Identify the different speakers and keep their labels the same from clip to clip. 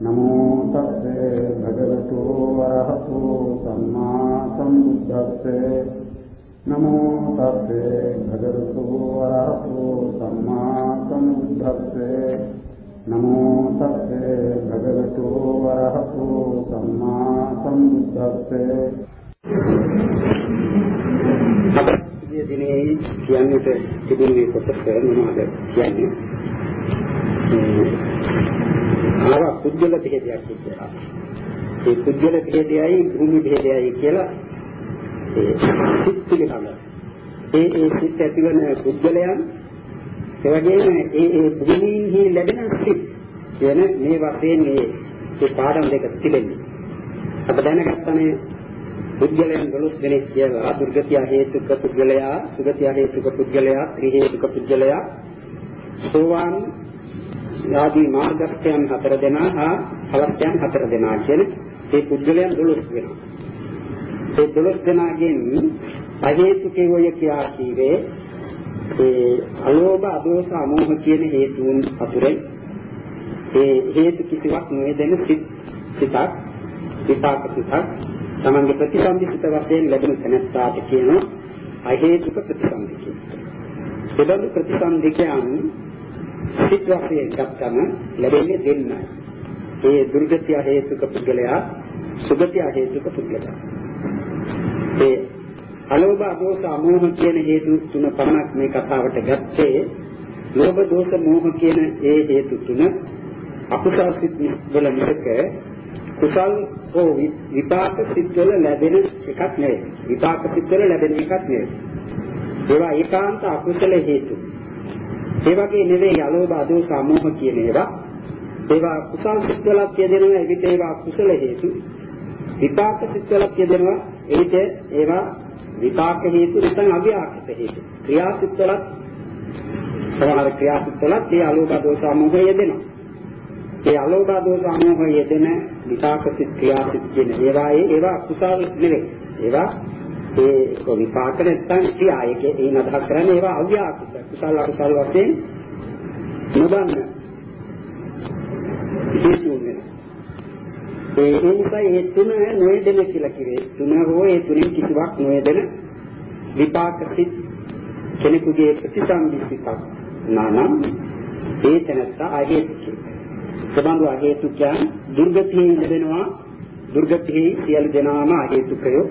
Speaker 1: නමෝ තස්සේ භගවතු වරහතු සම්මා සම්බුද්දස්සේ නමෝ තස්සේ භගවතු වරහතු සම්මා සම්බුද්දස්සේ නමෝ තස්සේ භගවතු වරහතු සම්මා සම්බුද්දස්සේ
Speaker 2: අපේ දිනේ කියන්නට තිබුණේ කොටස මොනවද කියන්නේ? ආව පුද්ගල භේදයක් කියලා. ඒ පුද්ගල භේදයයි භූමි භේදයයි කියලා ඒ සිත් පිළිබඳ. ඒ ඒ සිත් ඇතිවන පුද්ගලයන් ඒ වගේම ඒ ඒ භූමීන්හි ලැබෙන සිත් කියන මේ වශයෙන් මේ ඒ පාඩම් දෙක තිබෙන්නේ. අප දැනගත්තනේ පුද්ගලයන් 12 දෙනෙක් කියලා දුර්ගතිය හේතුක පුද්ගලයා, සුගතිය හේතුක පුද්ගලයා, ත්‍රි හේතුක පුද්ගලයා, සෝවාන් ආදී මාර්ගස්ත්‍යයන් හතර දෙනා හා ඵලස්ත්‍යයන් හතර දෙනා කියන මේ පුද්ගලයන් 12 වෙනවා. ඒ 12 දෙනාගෙන් අහේතුකේවය කියා කීවේ ඒ අලෝභ අදෝස අමෝහ කියන හේතුන් අතුරෙන් ඒ හේතු කිසිවක් නොවේදෙන සිත් සිතක් විපාක සිතක් තමන්ගේ ප්‍රතිසන්දිත වශයෙන් ලැබෙන තැනත්තාට කියනවා අහේතුක ප්‍රතිසන්දිකය. එබඳු ප්‍රතිසන්දිකයන් සිත් වශයෙන් ගත්තම ලැබෙන්නේ දෙන්නයි. ඒ දුර්ගතිය හේතුක පුද්ගලයා සුගතිය හේතුක පුද්ගලයා. ඒ අලෝභ අදෝස අමෝහ කියන හේතු තුන පමණක් මේ කතාවට ගත්තේ ලෝභ දෝෂ මෝහ කියන ඒ හේතු තුන අකුසල් සිත් වල මිසක කුසල් හෝ විපාක සිත් වල ලැබෙන එකක් නෙවෙයි. විපාක සිත් වල ලැබෙන එකක් නෙවෙයි. ඒවා ඒකාන්ත අකුසල හේතු. ඒ වගේ නෙවෙයි අලෝභ අදෝස අමෝහ කියන ඒවා. ඒවා කුසල් සිත් වල කියදෙනවා එවිට ඒවා කුසල හේතු. විපාක සිත් වල කියදෙනවා එවිට ඒවා විපාක හේතු නැත්නම් අභ්‍යාකත හේතු. ක්‍රියා සිත් වල සමහර ක්‍රියා සිත් වල මේ අලෝභ අදෝස අමෝහ යෙදෙනවා. ඒ අලෝභ දෝෂ අමෝහ යෙදෙන විපාක සිත් ක්‍රියා සිත් කියන ඒවායේ ඒවා කුසල නෙවෙයි. ඒවා ඒ විපාක නැත්තම් ක්‍රියා ඒකේ එයින් අදහස් කරන්නේ ඒවා අව්‍යාකෘත කුසල අකුසල වශයෙන් නොදන්න. හේතු වෙනවා ඒ නිසා ඒ තුන නොයදෙන කියලා කිව්වේ. තුන හෝ ඒ තුنين කිසිවක් නොයදෙන විපාක සිත් කෙනෙකුගේ ප්‍රතිසම්පිතක් නානම් ඒ තැනත්ත අහේතු සබඳු අහේතු කියන්නේ දුර්ගතියේ ඉඳෙනවා දුර්ගතියේ සියලු දෙනාම අහේතුකයෝ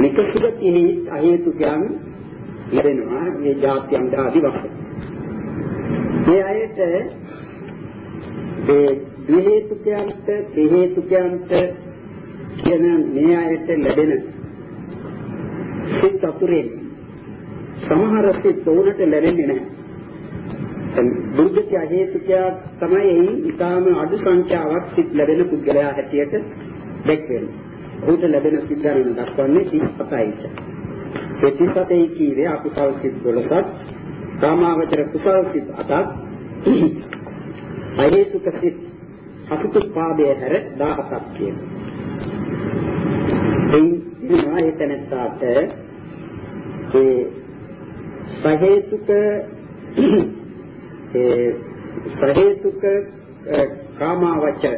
Speaker 2: නිකසුගතියේ අහේතුකයන් ලැබෙනවා මේ જાත්‍යම් දාදි වශයෙන් මේ අයට ඒ ද්විහේතුකයන්ට ත්‍රිහේතුකයන්ට කියන මේ අයට ලැබෙන සිත් අතුරෙන් සමහර සිත් උනට ලැබෙන්නේ නැහැ දුර්ගති හේතුකයා තමයි එයි ඊටාම අඩු සංඛ්‍යාවක් සිත් ලැබෙන පුද්ගලයා හැටියට දැක්වෙන්නේ. ඔහුට ලැබෙන සිත් ගණන දක්වන්නේ 37යි. ඒ 37යි කීවේ අකුසල් සිත් 12ක්, කාමාවචර කුසල් සිත් 8ක්, අහේතුක සිත් අසුතුපාදයේ හැර 17ක් කියනවා. එයින් දිනවා ඒ තැනට ඒ සහේතුක ඒ සහේතුක කාමාවචර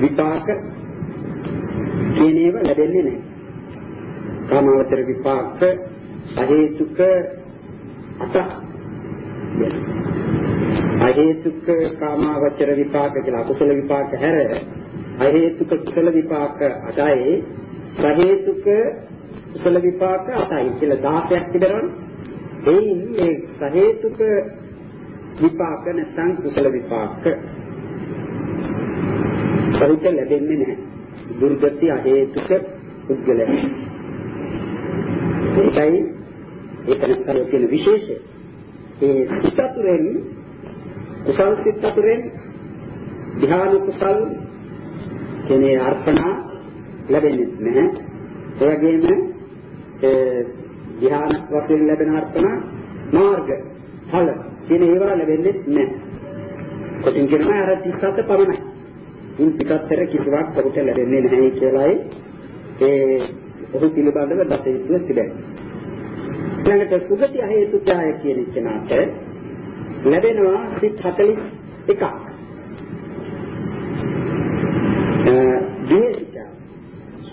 Speaker 2: විපාක කියන ඒවා ලැබෙන්නේ නැහැ. කාමාවචර විපාක සහේතුක අට අහේතුක කාමාවචර විපාක කියලා අකුසල විපාක හැර අහේතුක කුසල විපාක අටයි සහේතුක කුසල විපාක අටයි කියලා 16ක් තිබෙනවනේ. එයින් මේ සහේතුක විපාක නැත්නම් කුසල විපාක සහිත ලැබෙන්නේ නැහැ. දුර්ගති අහේතුක පුද්ගලයන්. ඒකයි ඒක නැත්නම් කියන විශේෂය. ඒ සිතතුරෙන් කුසල් සිතතුරෙන් ධ්‍යාන කුසල් කියන්නේ අර්පණා ලැබෙන්නේ නැහැ. ඒ වගේම ධ්‍යාන වශයෙන් ලැබෙන අර්පණා මාර්ග ඵල කියන ඒවා ලැබෙන්නේ නැහැ. කොටින් කියනවා අර 37 පමණයි. ඉන් ටිකක් පෙර කිසිවක් ඔහුට ලැබෙන්නේ නැහැ කියලායි ඒ ඔහු පිළිබඳව දසිතුව තිබෙනවා. ඊළඟට සුගති හේතු ත්‍යාය කියන කෙනාට ලැබෙනවා සිත් 41ක්.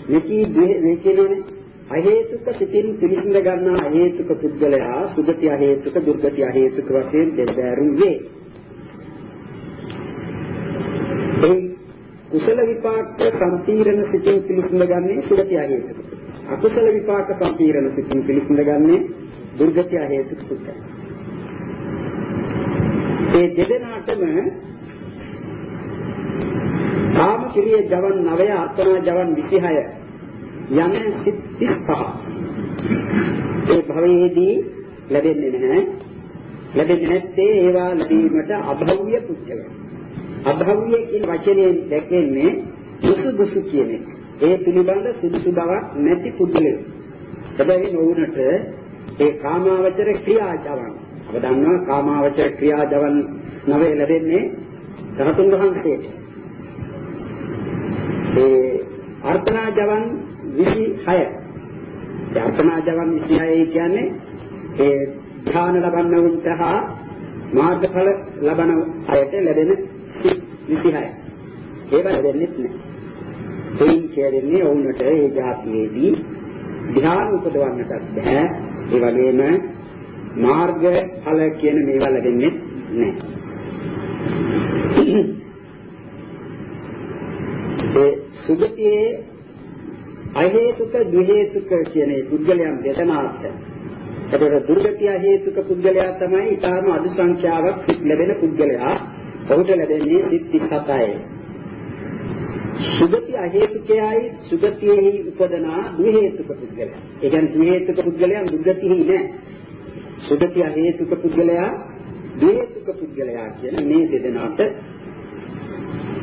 Speaker 2: මේකී මේ කියන්නේ අහේතුක සිතින් පිළිසිඳ ගන්නා අහේතුක පුද්ගලයා සුගති අහේතුක දුර්ගති අහේතුක වශයෙන් දෙබෑරුම් වේ. ඒ කුසල විපාක සම්පීර්ණ සිතින් පිළිසිඳ ගන්නේ සුගති අහේතුක. අකුසල විපාක සම්පීර්ණ සිතින් පිළිසිඳ ගන්නේ දුර්ගති අහේතුක පුද්ගලයා. ඒ දෙදෙනාටම කාම කිරිය ජවන් 9 අර්පණා ජවන් 26 යන සිත් 35 ඒ භවයේදී ලැබෙන්නේ නැහැ ලැබෙන්නේ නැත්තේ ඒවා ලැබීමට අභව්‍ය පුද්ගල අභව්‍ය කියන වචනේ දැක්වෙන්නේ සුසුදුසු කියන එක. ඒ පිළිබඳ සුදුසු බවක් නැති පුද්ගලයෙක්. හැබැයි නොවුනට ඒ කාමාවචර ක්‍රියාජවන්. අප දන්නවා කාමාවචර ක්‍රියාජවන් නවේ ලැබෙන්නේ රහතුන් වහන්සේට ඒ අර්ථනා ජවන් 26. යාපනා ජවන් 26 කියන්නේ ඒ ධ්‍යාන ලබන්න උන්ට හා මාර්ගඵල ලබන අයට ලැබෙන 26. ඒව ලැබෙන්නේ නැහැ. එයින් කියන්නේ වුණට ඒ જાතියේදී ධ්‍යාන උපදවන්නට බැහැ. ඒ වගේම මාර්ග ඵල කියන මේවා ලැබෙන්නේ නැහැ. ඒ සුගතියේ අහේතුක ද්විහේතුක කියන මේ පුද්ගලයන් දෙදෙනාට එතකොට දුර්ගතිය හේතුක පුද්ගලයා තමයි ඊටාම අදු සංඛ්‍යාවක් සිත් ලැබෙන පුද්ගලයා. ඔහුට ලැබෙන්නේ සිත් 37යි. සුගති අහේතුකයයි සුගතියෙහි උපදනා ද්විහේතුක පුද්ගලයා. ඒ කියන්නේ ද්විහේතුක පුද්ගලයා දුර්ගතිෙහි නෑ. සුගති අහේතුක පුද්ගලයා ද්විහේතුක පුද්ගලයා කියන මේ දෙදෙනාට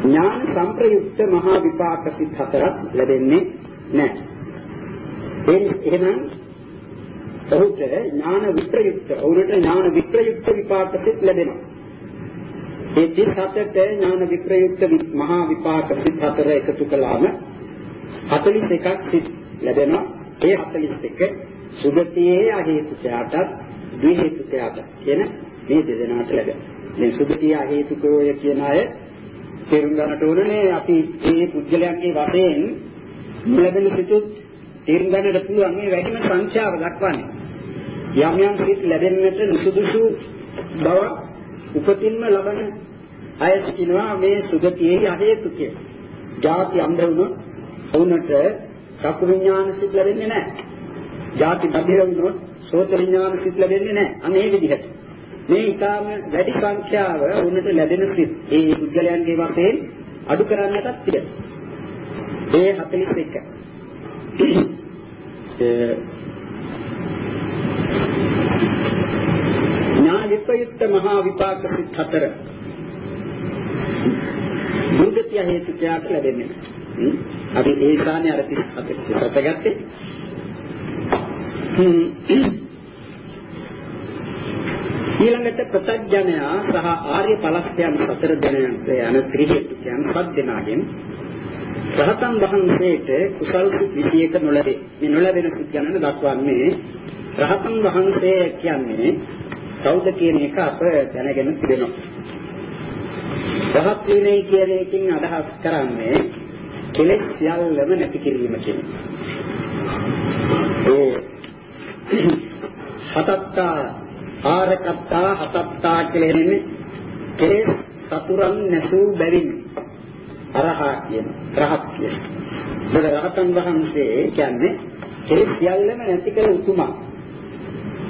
Speaker 2: ඥාන සංප්‍රයුක්ත මහා විපාක සිත් හතරක් ලැබෙන්නේ නැහැ. ඒ එහෙනම් ඔහුට ඥාන විප්‍රයුක්ත ඔහුට ඥාන විප්‍රයුක්ත විපාක සිත් ලැබෙනවා. ඒ 37ට ඥාන විප්‍රයුක්ත මහා විපාක සිත් හතර එකතු කළාම 41ක් සිත් ලැබෙනවා. ඒ 41 සුගතියේ අහේතුකයාටත් ද්විහේතුකයාට කියන මේ දෙදෙනාට ලැබෙනවා. මේ සුගතිය අහේතුකෝය කියන අය තේරුම් ගන්නට ඕනේ අපි මේ පුද්ගලයන්ගේ වශයෙන් ලැබෙන සිතුත් තේරුම් ගන්නට පුළුවන් මේ වැඩිම සංඛ්‍යාව දක්වන්නේ. යම් යම් සිත් ලැබෙන්නට නුසුදුසු බව උපතින්ම ලබන අය සිටිනවා මේ සුගතියේ අහේතුකේ. ಜಾති අන්ධ වුණොත් වුණට චක්කු විඥාන සිත් ලැබෙන්නේ නැහැ. ಜಾති බද්ධ වුණොත් සෝත විඥාන සිත් ලැබෙන්නේ නැහැ. අන්න ඒ විදිහට. මේ ඊටාම වැඩි සංඛ්‍යාව වුණට ලැබෙන සිත් ඒ පුද්ගලයන්ගේ වශයෙන් අඩු කරන්නටත් තිබෙනවා. ඒ 41. ඥාන විප්‍රයුක්ත මහා විපාක සිත් හතර. බුද්ධත්‍ය හේතුකයක් ලැබෙන්නේ. අපි ඒ ශානේ අර 37 ගත්තේ. ඊළඟට ප්‍රත්‍යඥයා සහ ආර්ය පලස්ත්‍යයන් සතර දෙනාට යන ත්‍රි හේතුකයන් සත් දෙනාගෙන් රහතන් වහන්සේට කුසල් සිත් 21 නොලැබේ. මේ නොලැබෙන සිත් ගණන දක්වන්නේ රහතන් වහන්සේ කියන්නේ කවුද කියන එක අප දැනගෙන තිබෙනවා. රහත් වීමේ කියන එකකින් අදහස් කරන්නේ කෙලෙස් සියල්ලම නැති කිරීම කියන ඒ හතත්තා ආරකත්තා හතත්තා කියලා එන්නේ කෙලෙස් සතුරන් නැසූ බැවින් අරහා කියන රහත් කියන. මොකද රහතන් වහන්සේ කියන්නේ කෙලෙස් සියල්ලම නැති කළ උතුමා.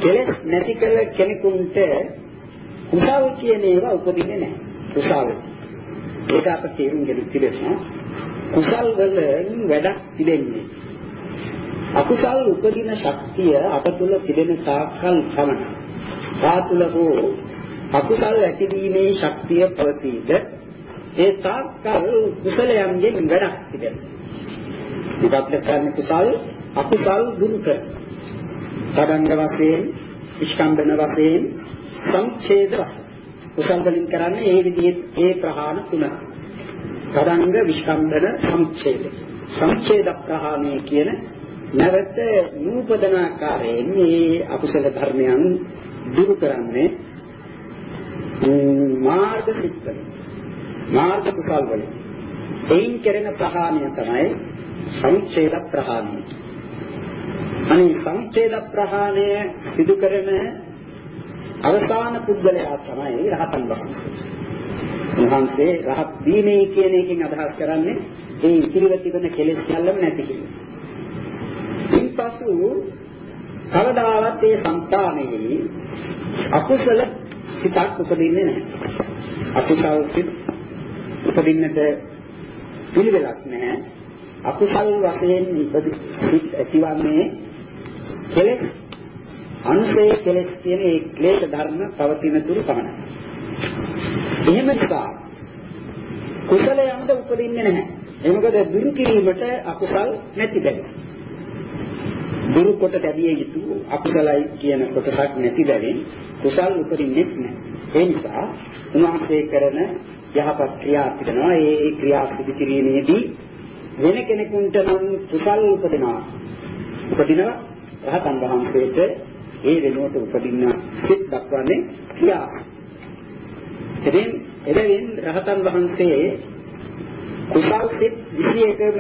Speaker 2: කෙලෙස් නැති කළ කෙනෙකුට කුසල් කියන ඒවා උපදින්නේ නැහැ. කුසල්. ඒක අප තේරුම් ගන්න තිබෙනවා. කුසල් වලින් වැඩක් තිබෙන්නේ. අකුසල් උපදින ශක්තිය අප තුල තිබෙන තාක්කල් පමණයි. තා තුල හෝ අකුසල් ඇතිවීමේ ශක්තිය පවතීද ඒ තාක්කල් කුසලයන්ගෙන් වැඩක් තිබෙනවා. විපත්ත කරන කුසල් අකුසල් දුරු කර. තදංග වශයෙන්, ඉස්කම්බන වශයෙන්, සංඡේද වශයෙන්. කුසල් වලින් කරන්නේ ඒ විදිහේ ඒ ප්‍රහාණ තුන. තදංග, විස්කම්බන, සංඡේද. සංඡේද ප්‍රහාණය කියන නැවත නූපදනාකාරයෙන් මේ අකුසල ධර්මයන් දුරු කරන්නේ මාර්ග සිත්වලින්. මාර්ග කුසල් වලින් එයින් කෙරෙන ප්‍රහාණය තමයි සංචේද ප්‍රහාණය. අනේ සංචේද ප්‍රහාණය සිදු කරන අවසාන පුද්ගලයා තමයි රහතන් වහන්සේ. උන්වහන්සේ රහත් වීමේ කියන එකෙන් අදහස් කරන්නේ ඒ ඉතිරිව තිබෙන කෙලෙස් සියල්ලම නැති කිරීම. ඉන්පසු කවදාවත් ඒ సంతානෙහි අකුසල සිතක් උපදින්නේ නැහැ. අකුසල් සිත් උපදින්නට පිළිවෙලක් නැහැ. අකුසල් වශයෙන් ඉපදි සිත් ඇතිවන්නේ කෙලෙස් අනුසේ කෙලෙස් කියන ඒ ක්ලේශ ධර්ම පවතින තුරු පමණයි. එහෙම නිසා කුසලයන්ද උපදින්නේ නැහැ. ඒ මොකද දුරු කිරීමට අකුසල් නැති බැරි. දුරු කොට තැබිය යුතු අකුසලයි කියන කොටසක් නැති බැවින් කුසල් උපදින්නේ නැහැ. ඒ නිසා උන්වහන්සේ කරන යහපත් ක්‍රියා පිටනවා. ඒ ක්‍රියා සිදු කිරීමේදී වෙන කෙනෙකුට නම් කුසල් උපදිනවා. උපදිනවා රහතන් වහන්සේට ඒ වෙනුවට උපදින්න සිත් දක්වන්නේ ක්‍රියා. එදින් එදින් රහතන් වහන්සේ කුසල් සිත් 21ම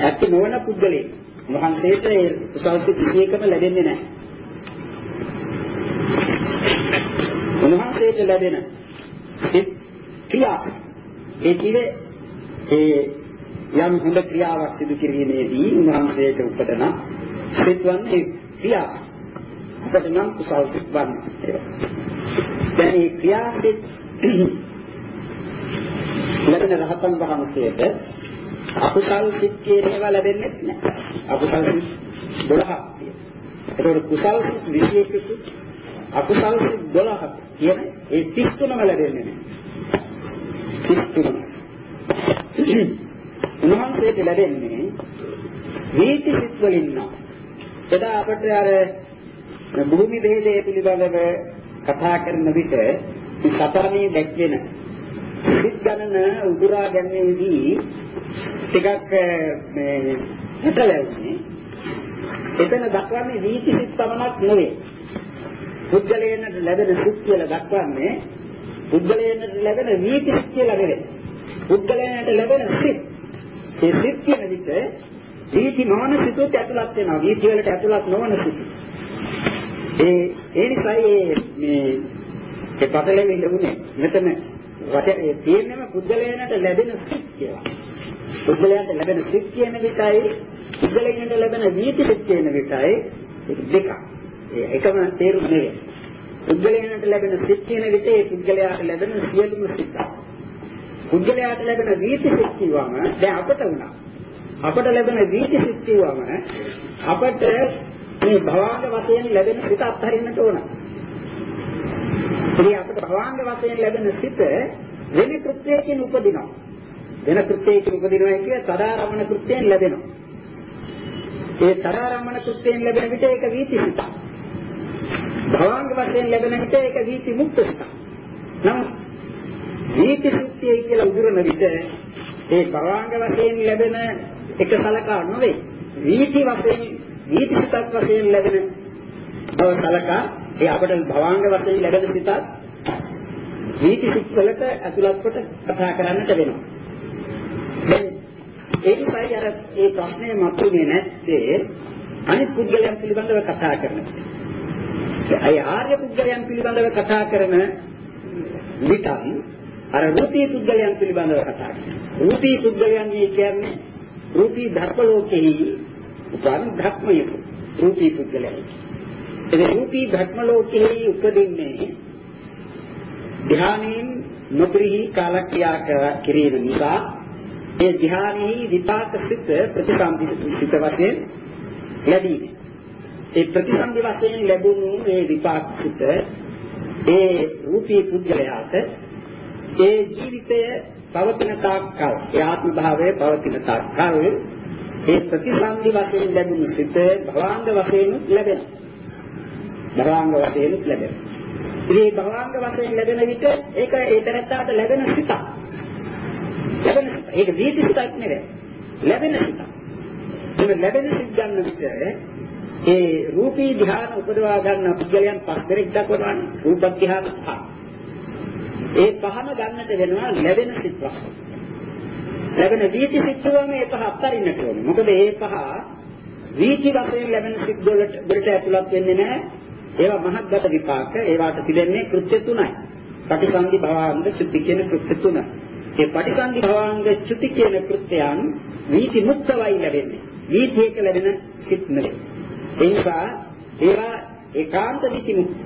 Speaker 2: ඇති නොවන පුද්ගලෙක්. වහන්සේට ඒ කුසල් සිත් 21ම ලැබෙන්නේ නැහැ. උන්වහන්සේට ලැබෙන සිත් ක්‍රියා ඒ කිවේ ඒ යම් හොඳ ක්‍රියාවක් සිදු කිරීමේදී උන්වහන්සේට උපදන සිත් වන්නේ ක්‍රියා. අපට නම් කුසල් සිත් වන්නේ. දැන් මේ ක්‍රියා සිත් ලැබෙන රහතන් වහන්සේට අකුසල් සිත් කියන ඒවා ලැබෙන්නේ නැහැ. අකුසල් සිත් 12ක් තියෙනවා. ඒකට කුසල් සිත් 21කුත් අකුසල් සිත් 12ක් කියන ඒ 33ම ලැබෙන්නේ නැහැ. 33. උන්වහන්සේට ලැබෙන්නේ වීති සිත් වලින් නම්. එදා අපට අර භූමි භේදය පිළිබඳව කතා කරන විට සතරමේ දැක්වෙන සිත් ගණන උදුරා ගැනීමේදී ටිකක් මේ හිතලන්නේ එතන දක්වන්නේ වීති සිත් පමණක් නෙවෙයි. පුද්ගලයන්ට ලැබෙන සිත් කියලා දක්වන්නේ පුද්ගලයන්ට ලැබෙන වීති සිත් කියලා නෙවෙයි. පුද්ගලයන්ට ලැබෙන සිත් ඒ සිත් කියන විට වීති නොවන සිතුත් ඇතුළත් වෙනවා වීති වලට ඇතුළත් නොවන සිත් ඒ ඒ නිසා මේ ඒ පතලෙමි ලැබුණේ මෙතන වටේ තියෙනම පුද්ගලයන්ට ලැබෙන සිත් කියලා. පුද්ගලයන්ට ලැබෙන සිත් කියන විටයි පුද්ගලයන්ට ලැබෙන වීති සිත් කියන විටයි දෙක. ඒකම තේරුම නෙවෙයි. පුද්ගලයන්ට ලැබෙන සිත් කියන විට ඒ පුද්ගලයාට ලැබෙන සියලුම සිත්. පුද්ගලයාට ලැබෙන වීති සිත් කියවම දැන් අපට වුණා. අපට ලැබෙන වීති සිත් කියවම අපට මේ භවංග වශයෙන් ලැබෙන සිත අත්හරින්නට ඕන. ඉතින් අපට භවංග වශයෙන් ලැබෙන සිත වෙන කෘත්‍යයකින් උපදිනවා. වෙන කෘත්‍යයකින් උපදිනවා කියන්නේ තදාරමණ කෘත්‍යයෙන් ලැබෙනවා. ඒ තදාරමණ කෘත්‍යයෙන් ලැබෙන විට ඒක වීතිසිත. භවංග වශයෙන් ලැබෙන විට ඒක වීති මුක්තසිත. නම් වීතිසිතය කියලා උදුරන විට ඒ භවංග වශයෙන් ලැබෙන එක සලකා නොවේ. වීති වශයෙන් වීතිසිතක් වශයෙන් ලැබෙන බව සලකා ඒ අපට භවංග වශයෙන් ලැබෙන සිතත් වීතිසිත වලට ඇතුළත් කොට කතා කරන්නට වෙනවා. දැන් ඒ නිසායි අර ඒ ප්‍රශ්නේ මතුනේ නැත්තේ අනිත් පුද්ගලයන් පිළිබඳව කතා කරනවා. ඒ ආර්ය පුද්ගලයන් පිළිබඳව කතා කරන විටන් අර රූපී පුද්ගලයන් පිළිබඳව කතා කරනවා. රූපී පුද්ගලයන් කියන්නේ රූපී ධර්ම ලෝකෙහි උපන් ධර්මය රූපී පුද්ගලයන්. ඒ රූපී ධර්ම ලෝකෙහි උපදින්නේ ධානයෙන් නොපිරිහි කාලක්‍රියා කිරීම නිසා ඒ ධානයෙහි විපාක සිත ප්‍රතිසන්දි සිත වශයෙන් ලැබීම. ඒ ප්‍රතිසන්දි වශයෙන් ලැබුණු ඒ විපාක සිත ඒ රූපී පුද්ගලයාට ඒ ජීවිතය පවතින තාක් කල් ඒ ආත්ම භාවයේ පවතින තාක් කල් ඒ ප්‍රතිසන්දි වශයෙන් ලැබුණු සිත භවාංග වශයෙන් ලැබෙනවා. භවාංග වශයෙන් ලැබෙනවා. ඉතින් භවාංග වශයෙන් ලැබෙන විට ඒක ඒ තැනට ලැබෙන සිතක්. ලැබෙන සිත. ඒක දීති සිතක් නෙවෙයි. ලැබෙන සිතක්. මේ ලැබෙන සිත් ගන්න විට ඒ රූපී ධ්‍යාන උපදවා ගන්න පුද්ගලයන් පස් දෙනෙක් දක්වනවානේ. රූප ධ්‍යාන පහ. ඒ පහම ගන්නට වෙනවා ලැබෙන සිත් වශයෙන්. ලැබෙන වීති සිත්තුවම ඒ පහ අත්තරින්නට ඕනේ. මොකද ඒ පහ වීති වශයෙන් ලැබෙන සිත් වලට වලට ඇතුළත් වෙන්නේ නැහැ. ඒවා මහත්ගත විපාක. ඒවාට තිබෙන්නේ කෘත්‍ය තුනයි. පටිසන්ධි භවාංග චුති කියන කෘත්‍ය තුන. ඒ පටිසන්ධි භවාංග චුති කියන කෘත්‍යයන් වීති මුක්තවයි ලැබෙන්නේ. වීතියක ලැබෙන සිත් නෙවෙයි. ඒ නිසා ඒවා ඒකාන්ත වීති මුක්ත.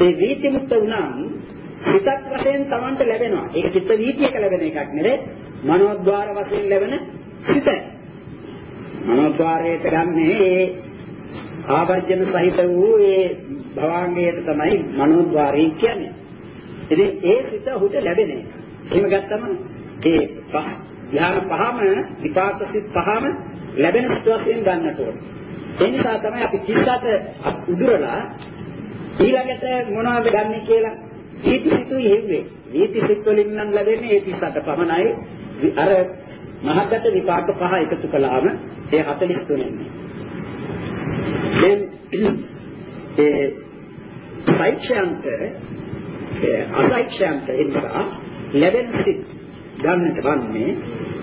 Speaker 2: ඒ වීති මුක්ත වුණාම සිතක් වශයෙන් Tamanට ලැබෙනවා. ඒක චිත්ත වීතියක ලැබෙන එකක් නෙවෙයි. මනෝද්වාර වශයෙන් ලැබෙන සිත. මනෝද්වාරයට ගන්නේ ඒ ආවර්ජන සහිත වූ ඒ භවාංගයට තමයි මනෝද්වාරය කියන්නේ. ඉතින් ඒ සිත ඔහුට ලැබෙන එක. එහෙම ගත්තම ඒ පහ ධ්‍යාන පහම විපාක සිත් පහම ලැබෙන සිත් වශයෙන් ගන්නට ඕනේ. ඒ නිසා තමයි අපි 38 උදුරලා ඊළඟට මොනවද ගන්නෙ කියලා දීපි සිතුයි හෙව්වේ. දීපි සිත් වලින් නම් ලැබෙන්නේ ඒ 38 පමණයි. අර මහගත විපාක පහ එකතු කළාම ඒ 43 න්නේ. දැන් ඒ සයික්ෂාන්ත අසයික්ෂාන්ත නිසා ලැබෙන සිත් ගන්නට වන්නේ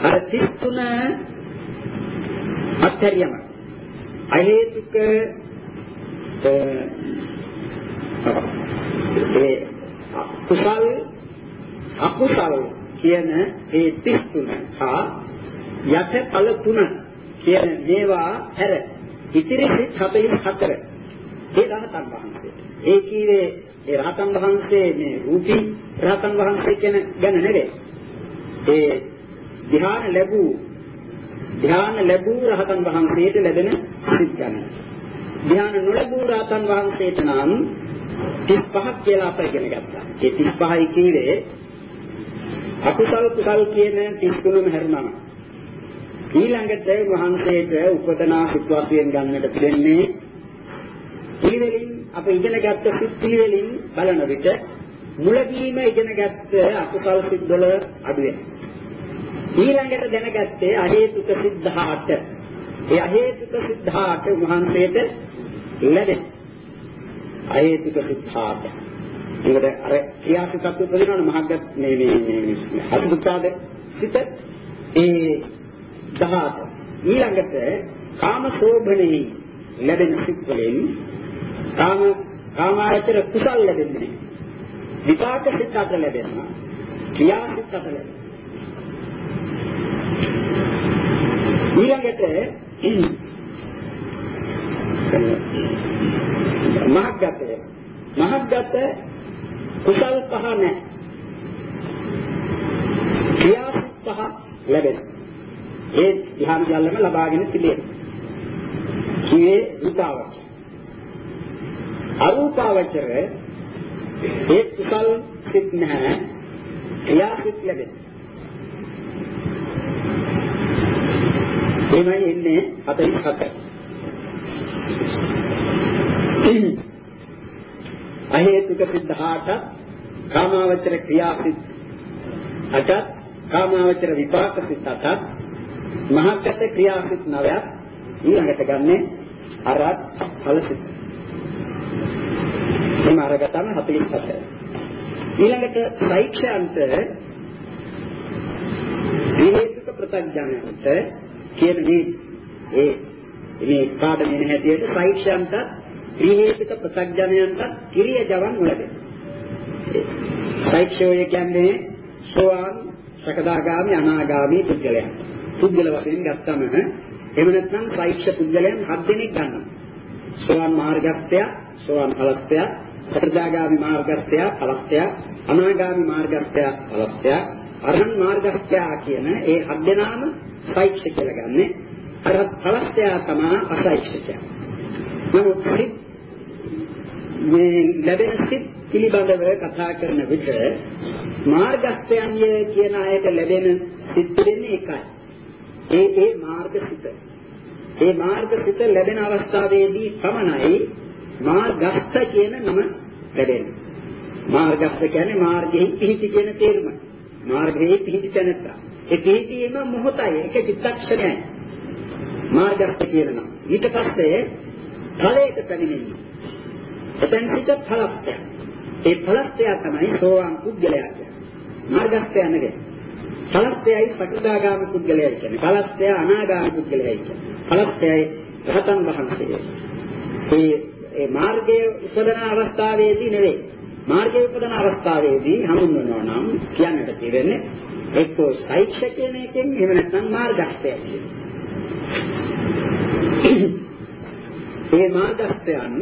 Speaker 2: අර 33 අත්හැරියම අහේතුක ඒ කුසල් අකුසල් කියන ඒ 33 හා යටඵල තුන කියන මේවා හැර ඉතිරි සිත් 44 ඒ රහතන් වහන්සේ. ඒ කීවේ ඒ රහතන් වහන්සේ මේ රූපී රහතන් වහන්සේ කියන ගැන නෙවෙයි. ඒ ධ්‍යාන ලැබූ ධ්‍යාන ලැබූ රහතන් වහන්සේට ලැබෙන සිත් ගන්න. ධ්‍යාන නොලැබූ රහතන් වහන්සේට නම් 35ක් කියලා අප ඉගෙන ගත්තා. ඒ 35යි කීවේ අකුසල් කුසල් කියන 33ම හැරුණා. ඊළඟට වහන්සේට උපදනා සිත් වශයෙන් ගන්නට පිළිෙන්නේ ඊවලින් අප ඉගෙන ගත්ත සිත් ඊවලින් බලන විට මුලදීම ඉගෙන ගත්ත අකුසල් සිත් වල අඩු වෙනවා. ඊළඟට දැනගත්තේ අහේතුක සිද්ධාට. ඒ අහේතුක සිද්ධාට වහන්සේට ලැබෙන. අහේතුක සිද්ධාට. ඒකට අර ක්‍රියාසිතත් උපදිනවනේ මහග්ගත් මේ මේ මේ අසුත්තාද සිත ඒ 18 ඊළඟට කාම සෝභණෙහි ලැබෙන සිත් වලින් කාම කාමායතර කුසල් ලැබෙන්නේ විපාක සිත් අට ලැබෙනවා. ක්‍රියා සිත් අට ලැබෙනවා. ඊළඟට මහග්ගත මහග්ගත කුසල් පහ නැහැ ක්‍රියා සිත් පහ ලැබෙනවා ඒ ධ්‍යාන ජලම ලබාගෙන තිබෙනවා. කියේ රූපාවචර. අරූපාවචර ඒ කුසල් සිත් නැහැ. ක්‍රියා සිත් ලැබෙන. එමයි එන්නේ 47. අහේතුක සිද්ධාට කාමාවචර ක්‍රියා සිත් අටත් කාමාවචර විපාක සිත් අටත් මහත්ගත ක්‍රියාසිත නවයක් ඊළඟට ගන්නෙ අරත් ඵලසිත. මේ මාර්ගතම 47. ඊළඟට සෛක්ෂාන්ත විහෙතුක ප්‍රත්‍යඥයන්ට කියන මේ ඒ මේ පාඩමේ හැටියට සෛක්ෂාන්ත විහෙතුක ප්‍රත්‍යඥයන්ට කිරිය ජවන් වලදී. සෛක්ෂෝය කියන්නේ සෝවාන් සකදාගාමි අනාගාමි පුද්ගලයන්. පුද්ගල වශයෙන් ගත්තම එහෙම නැත්නම් සෛක්ෂ පුද්ගලයන් හත් දෙනෙක් ගන්නවා. සෝවාන් මාර්ගස්ත්‍ය, සෝවාන් ඵලස්ත්‍ය, සතරදාගාමි මාර්ගස්ත්‍ය, ඵලස්ත්‍ය, අනාගාමි මාර්ගස්ත්‍ය, ඵලස්ත්‍ය, අරහන් මාර්ගස්ත්‍ය කියන ඒ හත් දෙනාම සෛක්ෂ කියලා ගන්නෙ. අරහත් ඵලස්ත්‍ය තමයි අසෛක්ෂක. නමුත් සිත් මේ ලැබෙන සිත් පිළිබඳව කතා කරන විට මාර්ගස්ත්‍යයන්ය කියන අයට ලැබෙන සිත් දෙන්නේ එකයි. ඒ ඒ මාර්ගසිත. ඒ මාර්ගසිත ලැබෙන අවස්ථාවේදී පමණයි මාර්ගස්ත කියන නම ලැබෙන්නේ. මාර්ගස්ත කියන්නේ මාර්ගෙහි පිහිටි කියන තේරුම. මාර්ගෙහි පිහිටි තැනත්ත. ඒ පිහිටීම මොහොතයි ඒක චිත්තක්ෂණයයි. මාර්ගස්ත කියන නම. ඊට පස්සේ ඵලයට පැමිණෙන්නේ. එතෙන් සිට ඵලස්තය. ඒ ඵලස්තය තමයි සෝවාන් පුද්ගලයා කියන්නේ. මාර්ගස්තය නෙවෙයි. පලස්තයයි සකදාගාමී පුද්ගලයයි කියන්නේ. පලස්තය අනාගාමී පුද්ගලයයි කියන්නේ. පලස්තයයි රහතන් වහන්සේ. ඒ ඒ මාර්ගයේ උපදන අවස්ථාවේදී නෙවෙයි. මාර්ගයේ උපදන අවස්ථාවේදී හඳුන්වනවා නම් කියන්නට තියෙන්නේ එක්කෝ සෛක්ෂ කියන එකෙන් එහෙම නැත්නම් මාර්ගස්තය ඒ මාර්ගස්තයන්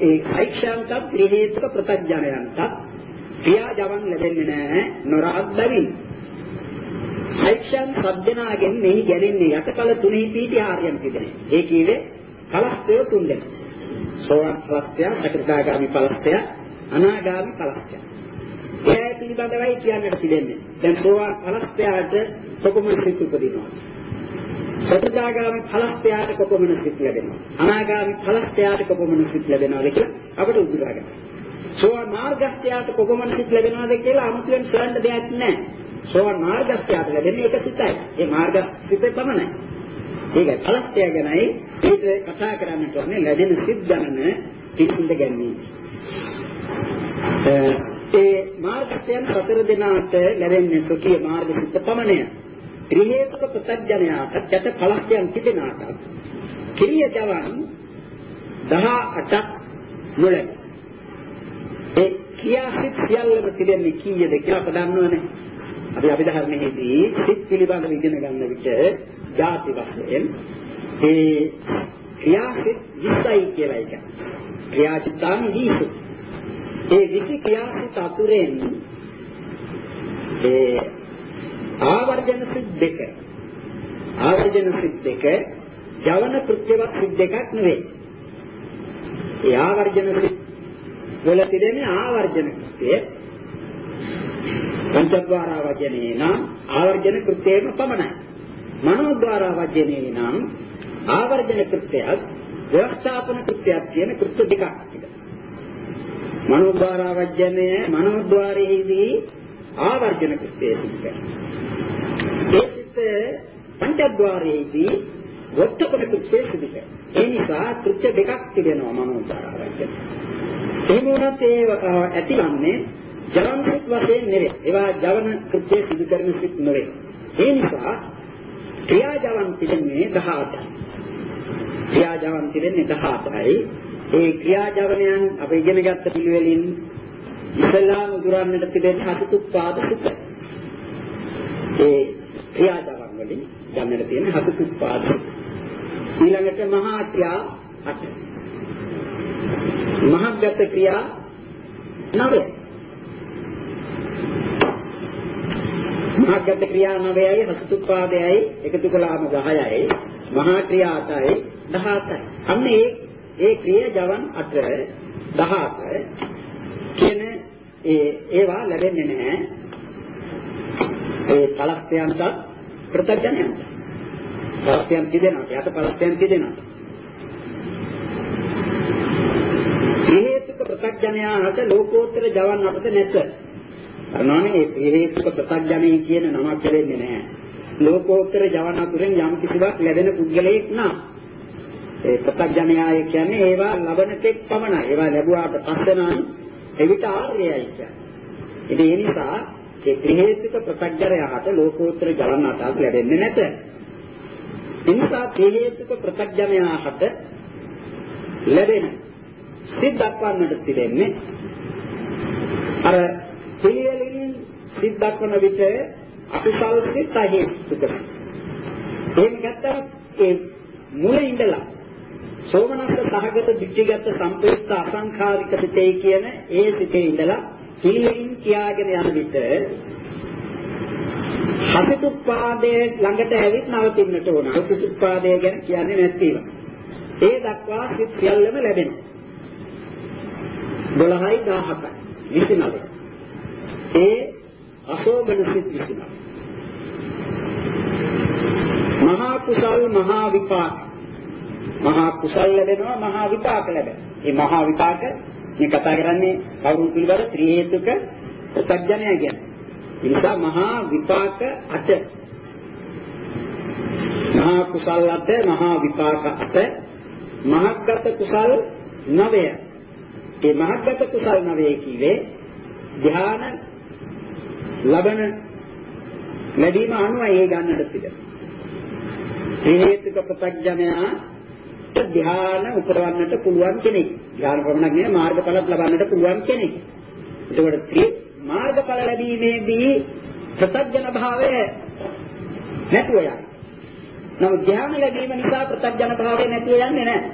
Speaker 2: ඒ සෛක්ෂාන්ත ත්‍රිහේතුක ප්‍රත්‍යඥයන්ට ක්‍රියාජවන් ලැබෙන්නේ නැහැ නොරහත් බැවින්. සෛක්ෂාන් සද්දනාගෙන් මෙහි ගැලෙන්නේ යටපල තුනෙහි පීටි ආර්යම් පිටනේ. ඒ කීවේ කලස්තය තුන් දෙනා. සෝවාන් පලස්තය, සකෘදාගාමි පලස්තය, අනාගාමි පලස්තය. ඒ පිළිබඳවයි කියන්නට තිබෙන්නේ. දැන් සෝවාන් පලස්තයට කොපමණ සිත් උපදිනවා. සකෘදාගාමි පලස්තයට කොපමණ සිත් ලැබෙනවා. අනාගාමි පලස්තයට කොපමණ සිත් ලැබෙනවද කියලා අපිට උදුරා ගන්න. සෝවාන් මාර්ගස්ත්‍යයට කොපමණ සිත් ලැබෙනවද කියලා අමුතුවෙන් සොයන්න දෙයක් නැහැ. සෝවාන් මාර්ගස්ත්‍යයට ලැබෙන්නේ එක සිතයි. ඒ මාර්ගස්ත්‍යිතේ පමණයි. ඒකයි පලස්ත්‍ය ගැනයි ඒක කතා කරන්නට ඕනේ ලැබෙන සිත් ගණන පිළිසිඳ ගැනීම. ඒ මාර්ගස්ත්‍යයන් සතර දෙනාට ලැබෙන්නේ සොකී මාර්ගසිත පමණය. ත්‍රි හේතුක ප්‍රත්‍යඥයාට ජත පලස්ත්‍යයන් තිබෙනාට කිරිය ජවන් 18ක් මුලයි. ඒ ක්‍රියාසිට සියල්ලම තිබෙන්නේ කීයද කියලා අප දන්නවනේ. අපි අභිධර්මයේදී සිත් පිළිබඳව ඉගෙන ගන්න විට ಜಾති වශයෙන් ඒ ක්‍රියාසිට 20යි කියලා එක. ක්‍රියාචිත්තාන් 20. ඒ 20 ක්‍රියාසිට අතුරෙන් ඒ ආවර්ජන සිත් දෙක. ආවර්ජන සිත් දෙක ජවන කෘත්‍යවත් සිත් දෙකක් නෙවෙයි. ඒ ආවර්ජන සිත් වල තිබෙන්නේ ආවර්ජන කෘත්‍යය පංචද්වාරා වජනේ නම් ආවර්ජන කෘත්‍යයම පමණයි. මනෝද්වාරා වජනේ නම් ආවර්ජන කෘත්‍යයක් ව්‍යවස්ථාපන කෘත්‍යයක් කියන කෘත්‍ය දෙකක්. තිබෙනවා මනෝද්වාරා වජනය මනෝද්වාරයේදී ආවර්ජන කෘත්‍යය සිදු කරනවා ඒ සිත් පංචද්වාරයේදී වෘත්තපන කෘත්‍යය සිදු කරනවා ඒ නිසා කෘත්‍ය දෙකක් තිබෙනවා මනෝද්වාරා වජනේ එහෙම වුණත් ඒ ඇතිවන්නේ ජවන් සිත් වශයෙන් නෙවෙයි. ඒවා ජවන කෘත්‍ය සිදු කරන සිත් නෙවෙයි. ඒ නිසා ක්‍රියාජවන් තිබෙන්නේ 18යි. ක්‍රියාජවන් තිබෙන්නේ 18යි. ඒ ක්‍රියාජවනයන් අපි ඉගෙන ගත්ත පිළිවෙලින් ඉස්ලාම උදුරන්නට තිබෙන්නේ හසතුප්පාද සිත. ඒ ක්‍රියාජවන් වලින් ගන්නට තියෙන හසතුප්පාද සිත. ඊළඟට මහා ක්‍රියා 8. මහග්ගත ක්‍රියා නවය. මහග්ගත ක්‍රියා නවයයි හසුතුපාදයයි එකතු කළාම 10යි මහා ක්‍රියා 8යි 17යි. අන්න ඒ ඒ ක්‍රියා ජවන් 8 18 කියන ඒ ඒවා ලැබෙන්නේ නැහැ. ඒ පලස්තයන්ට ප්‍රත්‍යඥයන්ට. පලස්තයන් තිදෙනවා. යට පලස්තයන් තිදෙනවා. ප්‍රත්‍යඥයාට ලෝකෝත්තර ජවන් අපත නැත. අනෝනේ මේ ත්‍රිහේතුක ප්‍රත්‍යඥය කියන නමක් දෙන්නේ නැහැ. ලෝකෝත්තර ජවන් අතුරෙන් යම් කිසිවක් ලැබෙන පුද්ගලයෙක් නම් ඒ ප්‍රත්‍යඥයාය කියන්නේ ඒවා ලබන තෙක් පමණයි. ඒවා ලැබුවාට පස්සේ නම් එවිට ආර්යයයි කියන්නේ. ඉතින් ඒ නිසා ඒ ත්‍රිහේතුක ප්‍රත්‍යඥයාට ලෝකෝත්තර ජවන් අතක් ලැබෙන්නේ නැත. එනිසා ත්‍රිහේතුක ප්‍රත්‍යඥයාට ලැබෙන සිත් දක්වන්නට තිබෙන්නේ අර පිළිවෙලින් සිත් දක්වන විට අකුසල් සිත් අහිස්තුක එහෙම ගත්තම ඒ මුල ඉඳලා සෝමනස්ස සහගත දිට්ඨිගත සම්ප්‍රයුක්ත අසංඛාරික සිතේ කියන ඒ සිතේ ඉඳලා පිළිවෙලින් කියාගෙන යන විට හසිතුප්පාදයේ ළඟට ඇවිත් නවතින්නට ඕන. හසිතුප්පාදය ගැන කියන්නේ නැතිව. ඒ දක්වා සිත් සියල්ලම ලැබෙනවා. 12යි 17යි 29. ඒ අශෝභන සිත් 29. මහා කුසල් මහා විපාක මහා කුසල් ලැබෙනවා මහා විපාක ලැබෙනවා. මේ මහා විපාක මේ කතා කරන්නේ කවුරුන් පිළිබඳ ත්‍රි හේතුක ප්‍රත්‍යඥය කියන්නේ. ඒ නිසා මහා විපාක අට මහා කුසල් අට මහා විපාක අට මහග්ගත කුසල් නවය ඒ මහත්ගත කුසල් නවයේ කීවේ ධ්‍යාන ලබන ලැබීම අනුවයි ඒ ගන්නට තිබෙනවා. ඒ හේතුක ප්‍රත්‍යඥයා ධ්‍යාන උපරවන්නට පුළුවන් කෙනෙක්. ධ්‍යාන ප්‍රමණක් නෙවෙයි මාර්ගඵලත් ලබන්නට පුළුවන් කෙනෙක්. එතකොට මාර්ගඵල ලැබීමේදී ප්‍රත්‍යඥ භාවය නැතුව යනවා. නමුත් ධ්‍යාන ලැබීම නිසා ප්‍රත්‍යඥ භාවය නැතුව යන්නේ නැහැ.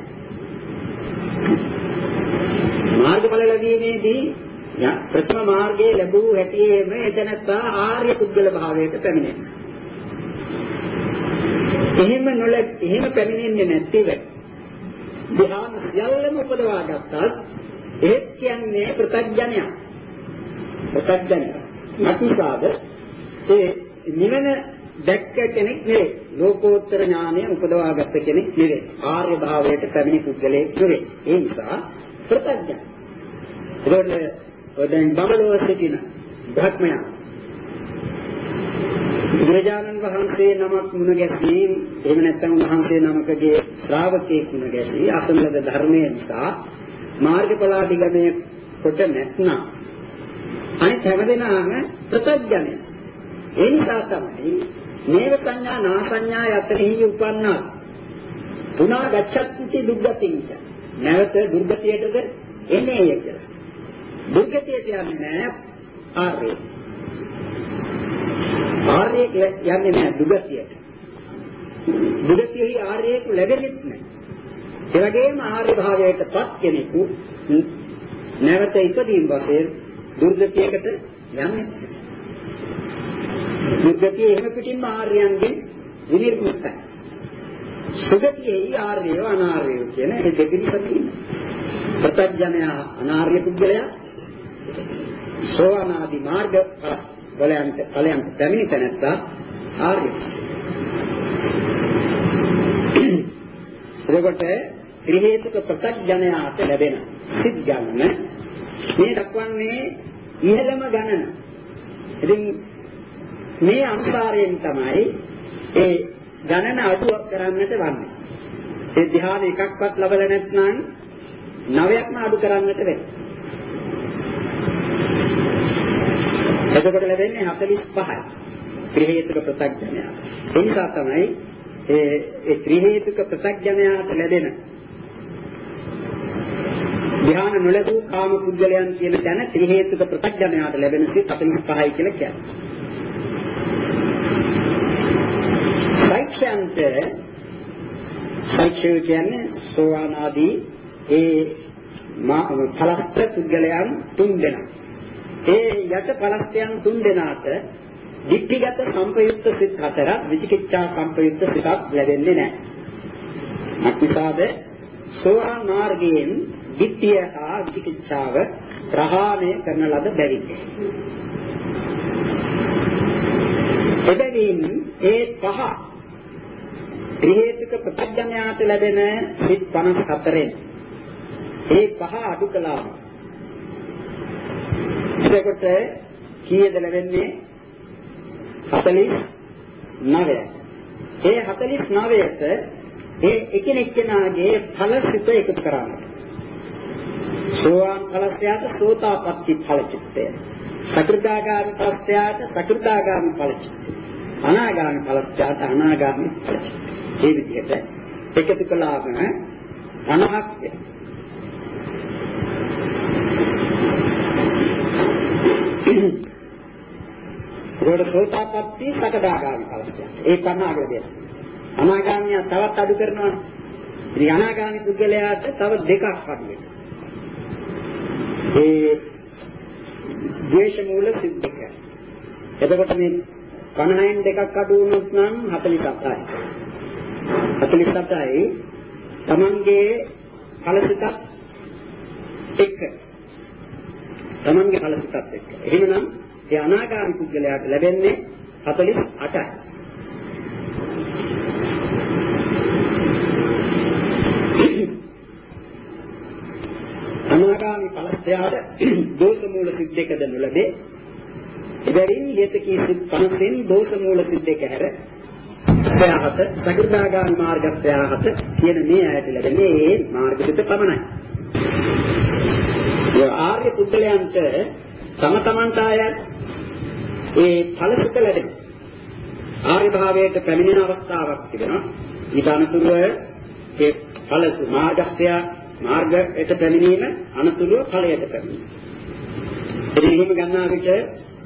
Speaker 2: මාර්ගඵල ලැබීමේදී ප්‍රථම මාර්ගයේ ලැබූ හැටියේම එතනත්තා ආර්ය පුද්ගල භාවයට පැමිණෙනවා. එහෙම නොල එහෙම පැමිණෙන්නේ නැතිව ධ්‍යාන සියල්ලම උපදවා ගත්තත් ඒත් කියන්නේ ප්‍රත්‍යඥය. ප්‍රත්‍යඥය. මතිසාද ඒ නිවන දැක්ක කෙනෙක් නෙවෙයි. ලෝකෝත්තර ඥානය උපදවාගත්ත කෙනෙක් නෙවෙයි. ආර්ය භාවයට පැමිණි පුද්ගලයෙක් නෙවෙයි. ඒ නිසා ප්‍රත්‍යඥ. ඒකට දැන් බබලව සිටින භක්මයා බුදුරජාණන් වහන්සේ නමක් මුණ ගැසී එහෙම නැත්නම් වහන්සේ නමකගේ ශ්‍රාවකයෙක් මුණ ගැසී අසන්නද ධර්මය නිසා මාර්ගඵලාදිගමේ කොට නැත්නම් අනිත් හැමදෙනාම ප්‍රත්‍යඥය. ඒ නිසා තමයි මේව සංඥා නා සංඥා යතරෙහි උපන්නා. පුනා ගච්ඡත්ති දුක්ගතින්ච. නැවත දුර්ගතියටද එන්නේ කියලා. දුර්ගතියට යන්නේ නැහැ ආර්ය. ආර්ය යන්නේ නැහැ දුගතියට. දුගතියෙහි ආර්යයෙකු ලැබෙන්නේ නැහැ. ඒ වගේම ආර්ය භාවයටපත් කෙනෙකු නැවත ඉදීම් වශයෙන් දුර්ගතියකට යන්නේ දුර්ගතිය එහෙම පිටින්ම ආර්යයන්ගෙන් විනිර්මුක්තයි. සුගතියේ ආර්යව අනාර්යව කියන මේ දෙපිරිසම ඉන්නේ. ප්‍රත්‍යඥයා අනාර්ය පුද්ගලයා සෝවානාදී මාර්ග වලයන්ට ඵලයන්ට පැමිණි තැනැත්තා ආර්ය. එතකොට ත්‍රි හේතුක ප්‍රත්‍යඥයාට ලැබෙන සිත් ගන්න මේ දක්වන්නේ ඉහළම ගණන. ඉතින් මේ අනුසාරයෙන් තමයි ඒ ගණන අඩුවක් කරන්නට වන්නේ. ඒ ධ්‍යාන එකක්වත් ලබලා නැත්නම් නවයක්ම අඩු කරන්නට වෙනවා. එතකොට ලැබෙන්නේ 45යි. ත්‍රි හේතුක ප්‍රත්‍යඥය. ඒ නිසා තමයි ඒ ඒ ත්‍රි හේතුක ප්‍රත්‍යඥයාට ලැබෙන ධ්‍යාන නොලැබූ කාම පුද්ගලයන් කියන තැන ත්‍රි හේතුක ප්‍රත්‍යඥයාට ලැබෙන සිත් 45යි කියලා කියන්නේ. සෛක්ෂයන්ට සෛක්ෂය කියන්නේ සෝවාන් ආදී ඒ පලස්ත පුද්ගලයන් තුන් දෙනා. ඒ යට පලස්තයන් තුන් දෙනාට දික්ටිගත සංපයුක්ත සිත් හතරක් විචිකිච්ඡා සංපයුක්ත සිතක් ලැබෙන්නේ නැහැ. අක්නිසාද සෝවාන් මාර්ගයෙන් දික්තිය හා විචිකිච්ඡාව ප්‍රහාණය කරන ලද බැවින්. එබැවින් ඒ පහ ත්‍රි හේතුක ප්‍රත්‍යඥයාට ලැබෙන සිත් 54න් ඒ පහ අඩු කළා. එතකොට කීයද ලැබෙන්නේ 49. ඒ 49ට ඒ එකිනෙක කෙනාගේ ඵලසිත එකතු කරන්නේ. සෝවාන් ඵලස්යාට සෝතාපට්ටි ඵල චිත්තය. සකෘදාගාමි ඵලස්යාට සකෘදාගාමි ඵල චිත්තය. අනාගාමි ඵලස්යාට අනාගාමි ඵල චිත්තය. ඒ විදිහට එකතු කළාම 50ක් ඒකට සෝතාපට්ටි සකදාගාමි ඵලස්ය. ඒ 50 අගල දෙන. අනාගාමිය තවත් අඩු කරනවනේ. ඉතින් අනාගාමි පුද්ගලයාට තව දෙකක් අඩු වෙනවා. ඒ ද්වේෂ මූල සිද්ධක. එතකොට මේ 50න් දෙකක් අඩු වුණොත් නම් 47යි. 47යි තමන්ගේ ඵලසිතත් එක්ක තමන්ගේ ඵලසිතත් එක්ක. එහෙමනම් ඒ අනාගාමී පුද්ගලයාට ලැබෙන්නේ 48යි. අනාගාමී ඵලස්ත්‍යාට දෝෂ මූල සිද්දකද නොලැබේ. එබැවින් හේතකී සිත් 50න් දෝෂ මූල සිද්දක හැර ප්‍රයාහත සකෘදාගාමී මාර්ග ප්‍රයාහත කියන මේ ආයත ලැබෙන්නේ ඒ මාර්ගිත පමණයි. ඒ ආර්ය පුද්ගලයන්ට තම තමන්ට ආයත් ඒ ඵලසිත ලැබෙනවා. ආර්ය භාවයට පැමිණෙන අවස්ථාවක් තිබෙනවා. ඊට අනුකූලව ඒ ඵල මාර්ගස්ත්‍ය මාර්ගයට පැමිණීම අනුතුලව ඵලයට පැමිණීම. ඉතින් එහෙම ගන්නා විට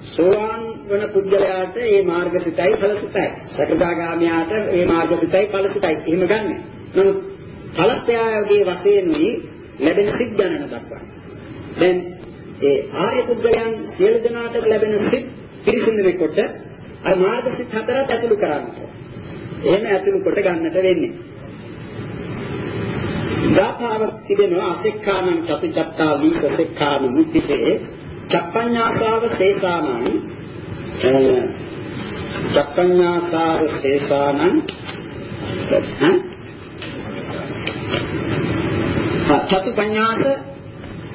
Speaker 2: සෝවාන් වන පුද්ගලයාට මේ මාර්ගසිතයි ඵලසිතයි. සකදාගාමියාට මේ මාර්ගසිතයි ඵලසිතයි. එහෙම ගන්න. නමුත් ඵලස්ත්‍යයේ වශයෙන් ලැබෙන සිත් ගණන දක්වනවා. දැන් ඒ ආර්ය පුද්ගලයන් සියලු දෙනාට ලැබෙන සිත් පිරිසිදුවෙකොට අර මාර්ගසිත හතරත් ඇතුළු කරන්නට. එහෙම ඇතුළු කොට ගන්නට වෙන්නේ. ගාථාවක් තිබෙනවා අසෙක්ඛානං චතුචත්තා වීස සෙක්ඛාන මුක්තිසේ චප්පඤ්ඤාසාව සේසානං චප්පඤ්ඤාසාව සේසානං චතුපඤ්ඤාස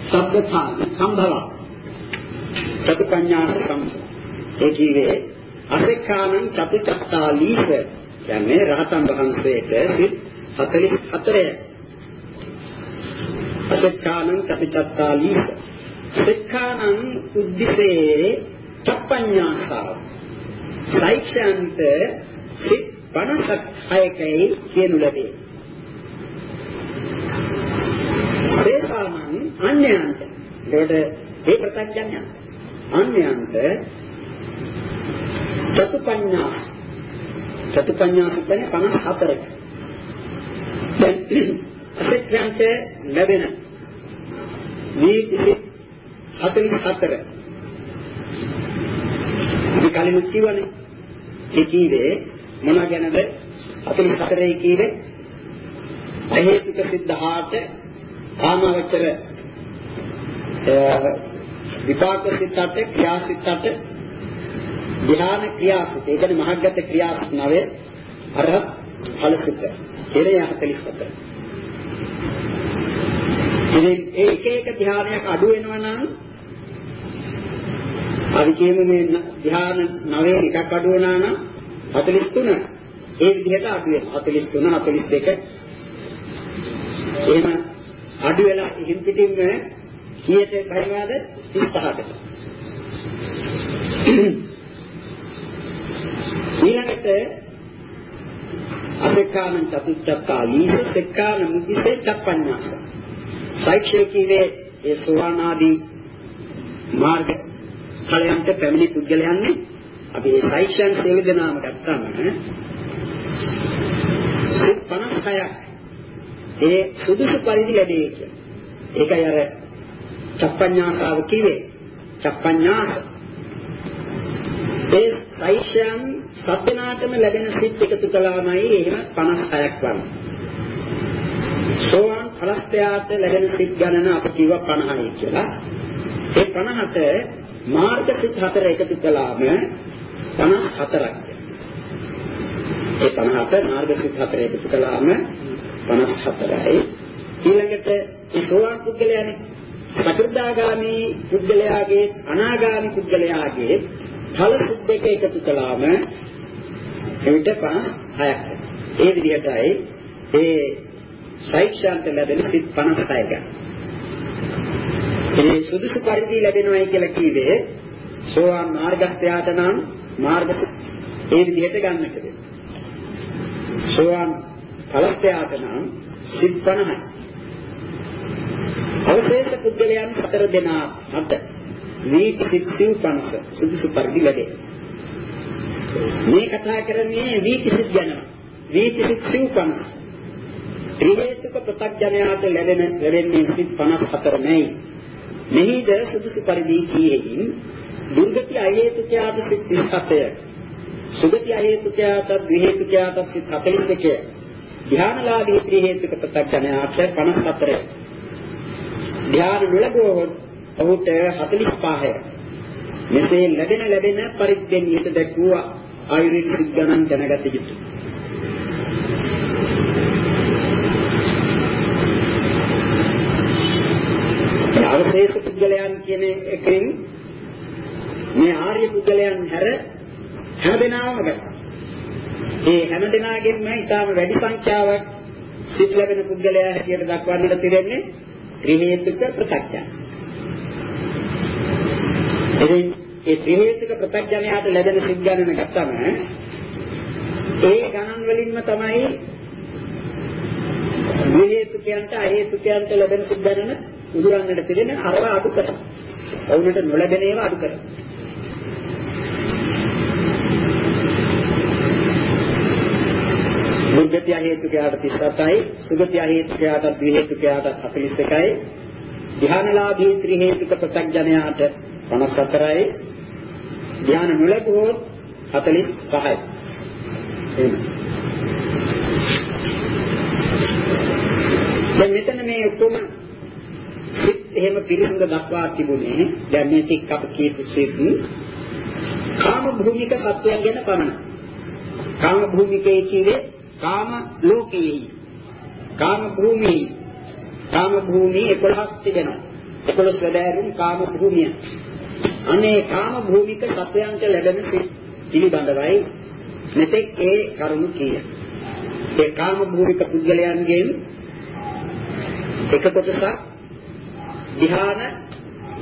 Speaker 2: සබ්බථාන සම්භව චතුපඤ්ඤාස සම්භව ඒ කියන්නේ අසෙක්ඛානං චතුචත්තාලීස කියන්නේ රහතන් වහන්සේට සිත් 44 අසෙක්ඛානං චතුචත්තාලීස සෙක්ඛානං උද්දිසේ චප්පඤ්ඤාසාව. සයික්ෂාන්ත සිත් 56කයි කියනු ලැබේ. සේසානං අන්‍යයන්ට. ඒකට ඒ ප්‍රත්‍යඥයන් අන්‍යයන්ට චතුපඤ්ඤාස චතුපඤ්ඤාස කියන්නේ 54ක දැන් අසෙක්ඛාන්ත ලැබෙන මේ 44 අපි කලින් කිව්වනේ ඒ කීවේ මොනවා ගැනද? 44 කීවේ අහේතුක සිද්ධාට කාමවචර විපාක සිතට ක්‍රියා සිතට ධ්‍යාන ක්‍රියා සිත. ඒ කියන්නේ මහග්ගත ක්‍රියා සිත නවේ අරහත් ඵල සිත. එනේ 44 ඉතින් ඒ එක එක ධ්‍යානයක් අඩු වෙනවා නම් අපි කියමු මේ ධ්‍යාන 9 එකක් අඩු වුණා නම් 43 ඒ විදිහට අඩු වෙනවා. 43 42 එහෙම අඩු වෙලා ඉහින් පිටින්ම කීයට බහිනවද 35කට ඊළඟට අසෙක්කානං චතුච්චත්තා ලීස සෙක්කාන මුදිසේ චප්පඤ්ඤාස. සයික්ෂේ කීවේ ඒ සෝවාන් ආදී මාර්ග ඵලයන්ට පැමිණි පුද්ගලයන්නේ අපි මේ සයික්ෂයන් සියලු දෙනාම ගත්තාම සිත් 56ක් ඒ සුදුසු පරිදි ලැබේ කියලා. ඒකයි අර චප්පඤ්ඤාසාව කිව්වේ. චප්පඤ්ඤාස. ඒ සයික්ෂයන් සත්‍යනාටම ලැබෙන සිත් එකතු කළාමයි එහෙම 56ක් වන්නේ. සෝවාන් ඵලස්ත්‍යාට ලැබෙන සිත් ගණන අපි කිව්වා 50යි කියලා. ඒ 50ට මාර්ග සිත් හතර එකතු කළාම 54ක්. ඒ 50ට මාර්ග සිත් හතර එකතු කළාම 54යි. ඊළඟට ඒ සෝවාන් පුද්ගලයානේ සකෘදාගාමි පුද්ගලයාගේ අනාගාමි පුද්ගලයාගේ ඵල සිත් දෙක එකතු කළාම එවිට 56ක්. ඒ විදිහටයි ඒ සෛක්ෂාන්ත ලැබෙන සිත් 56ක. ඒ සුදුසු පරිදි ලැබෙනවයි කියලා කිව්වේ සෝවාන් මාර්ගස්ත්‍යාට නම් මාර්ග ඒ විදිහට ගන්නට වෙනවා. සෝවාන් ඵලස්ත්‍යාට නම් සිත් 50යි. අවශේෂ පුද්ගලයන් හතර දෙනා මත නීති සිත් සිව් 50 සුදුසු පරිදි ලැබේ. මේ කතා කරන්නේ නීති සිත් ගැන. නීති සිත් සිව් 50 ත්‍රි හේතුක ප්‍රත්‍යඥයාට ලැබෙන ලැබෙන්නේ සිත් 54 නෙයි. මෙහිද සුදුසු පරිදි කීෙහින් දුර්ගති අහේතුකයාට සිත් 37ය. සුගති අහේතුකයාට ද්වි හේතුකයාට සිත් 41ය. ධානලාභී ත්‍රි හේතුක ප්‍රත්‍යඥයාට 54ය. ධාන නොලබුවොත් ඔහුට 45ය. මෙසේ ලැබෙන ලැබෙන පරිද්දෙන් ඊට දැක්වුවා ආයුර්වේද සිත් ගණන් දැනගත යුතුයි. අවශේෂ පුද්ගලයන් කියන එකෙන් මේ ආර්ය පුද්ගලයන් හැර හැමදෙනාම ගත්තා. ඒ හැමදෙනාගෙන්ම ඊටාම වැඩි සංඛ්‍යාවක් සිත් ලැබෙන පුද්ගලයා හැටියට දක්වන්නට තිරෙන්නේ ත්‍රි හේතුක ප්‍රත්‍යක්ෂය. ඉතින් ඒ ත්‍රි හේතුක ප්‍රත්‍යක්ෂණයට ලැබෙන සිත් ගණන ගත්තම ඒ ගණන් වලින්ම තමයි හේතුකයන්ට අහේතුකයන්ට ලැබෙන සිද්ධාරණ උදුරන්නට පිළිෙන අරව අඩු කරනවා. ඔවුන්ට නොලැබෙන ඒවා අඩු කරනවා. දුර්ගතිය හේතුකයාට 37යි, සුගතිය හේතුකයාට ද්වි හේතුකයාට 41යි, ධ්‍යානලාභී ත්‍රි හේතුක ප්‍රත්‍යඥයාට 54යි, ධ්‍යාන නොලැබුවොත් 45යි. එහෙම. දැන් මෙතන මේ ඔක්කොම සිත් එහෙම පිරිසිදු දක්වා තිබුණේ දැන් මේ ටික අප කියපු සිත් කාම භූමික සත්වයන් ගැන පමණයි. කාම භූමිකයේ කියේ කාම ලෝකයේ කාම භූමියේ කාම භූමිය 11ක් තිබෙනවා. 11 වැඩෑරුම් කාම භූමිය. අනේ කාම භූමික සත්වයන්ට ලැබෙන සිත් පිළිබඳවයි මෙතෙක් ඒ කරුණු කීය. ඒ කාම භූමික පුද්ගලයන්ගෙන් එක කොටසක් ධ්‍යාන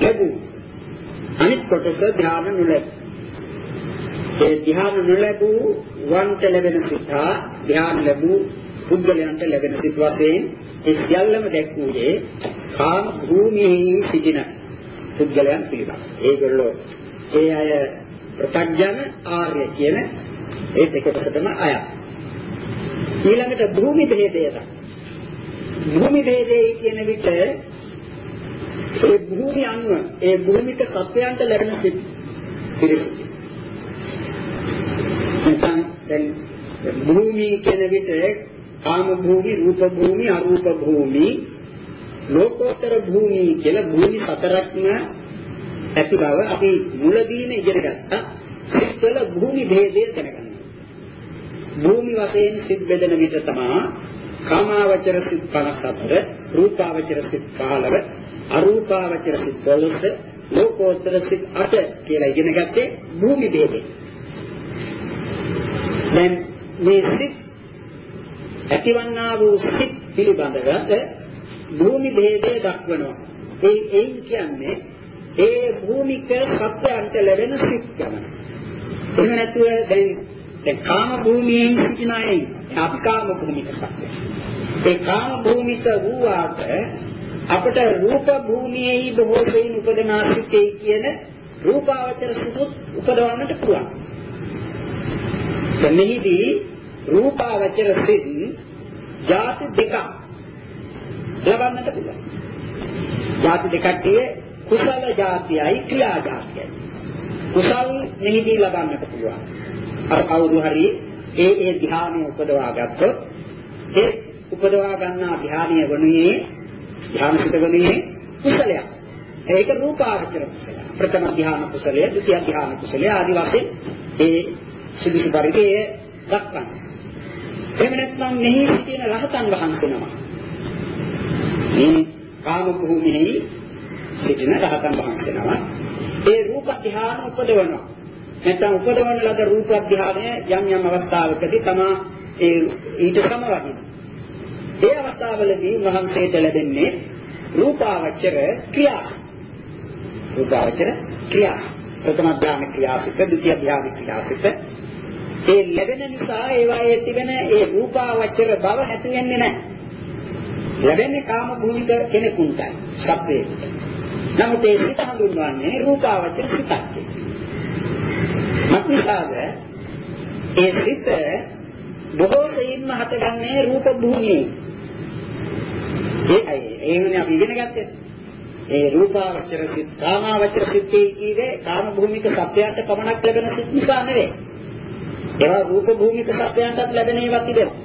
Speaker 2: ලැබු. අනිත් කොටස ධ්‍යාන නොලැබු. ඒ ධ්‍යාන නොලැබු වන්ට ලැබෙන සිතා ධ්‍යාන ලැබු පුද්ගලයන්ට ලැබෙන සිත් වශයෙන් ඒ සියල්ලම දැක්වුවේ කාම භූමියේ සිටින පුද්ගලයන් පිළිබඳ. ඒගොල්ලෝ ඒ අය ප්‍රත්‍යඥ ආර්ය කියන ඒ දෙකකටම අයත්. ඊළඟට භූමි භේදයට. භූමි භේදයේ කියන විට ඒ භූමි අනුව ඒ භූමික සත්වයන්ට ලැබෙන සිත් පිළිසි. නැත්නම් දැන් භූමි කියන විට කාම භූමි, රූප භූමි, අරූප භූමි, ලෝකෝත්තර භූමි කියලා භූමි සතරක්ම ඇති බව අපි මුලදීම ඉගෙන ගත්තා. සිත්වල භූමි භේදය දැනගන්න. භූමි වශයෙන් සිත් බෙදෙන විට තමයි කාමාවචර සිත් 54, රූපාවචර සිත් 15, අරූපාවචර සිත් 12, ලෝකෝත්තර සිත් 8 කියලා ඉගෙන ගත්තේ භූමි භේදේ. දැන් මේ සිත් ඇතිවන්නා වූ සිත් පිළිබඳව භූමි භේදය දක්වනවා. ඒ එයින් කියන්නේ ඒ භූමික සත්‍යයන්ට ලැබෙන සිත් ගමන. එහෙම නැතුව දැන් දැන් කාම භූමියේ සිටින අය අපි කාම භූමික සත්‍යය. ඒ කාම භූමික වූවාට අපට රූප භූමියේ බොහෝ සෙයින් උපදනා සිටේ කියන රූපාවචර සුදුත් උපදවන්නට පුළුවන්. මෙහිදී රූපාවචර සිත් ಜಾති දෙකක් ලබන්නට පුළුවන්. ಜಾති දෙකක් කුසල જાතියයි ක්‍රියා જાතියයි. කුසල් මෙහිදී ලබන්නට පුළුවන්. අර කවුරු හරි ඒ ඒ ධ්‍යානෙ උපදවා ගත්තොත් ඒ උපදවා ගන්නා ධ්‍යානය වනුයේ ධ්‍යානසිත වනුයේ කුසලයක්. ඒක රූපාවචර කුසලයක්. ප්‍රථම ධ්‍යාන කුසලය, ද්විතිය ධ්‍යාන කුසලය ආදී වශයෙන් ඒ සුදුසු පරිදි ඒ දක්වන්න. එහෙම නැත්නම් මෙහි සිටින රහතන් වහන්සේ නම. මේ කාම භූමියේ සිටින රහතන් වහන්සේ නම ඒ රූප ධ්‍යාන උපදවනවා. නැත්නම් උපදවන ලද රූප ධ්‍යානය යම් යම් අවස්ථාවකදී තමා ඒ ඊට සමවදින. ඒ අවස්ථාවලදී වහන්සේට ලැබෙන්නේ රූපාවචර ක්‍රියා. රූපාවචර ක්‍රියා. ප්‍රථම ධ්‍යාන ක්‍රියාසිත, ဒုတိ ය ධ්‍යාන ක්‍රියාසිත. ඒ ලැබෙන නිසා ඒවායේ තිබෙන ඒ රූපාවචර බව නැති වෙන්නේ නැහැ. ලැබෙන්නේ කාම භූමික කෙනෙකුටයි, සත්වයකට. නමුත් ඒ සිත හඳුන්වන්නේ රූපාවචර සිතක් මක්නිසාද ඒ සිත බොහෝ සෙයින්ම හටගන්නේ රූප භූමියේ. ඒකයි ඒකනේ අපි ඉගෙන ගත්තේ. ඒ රූපාවචර සිත්, කාමාවචර සිත් කීවේ කාම භූමික සත්‍යයන්ට පමණක් ලැබෙන සිත් නිසා නෙවෙයි. ඒවා රූප භූමික සත්‍යයන්ටත් ලැබෙන ඒවා තිබෙනවා.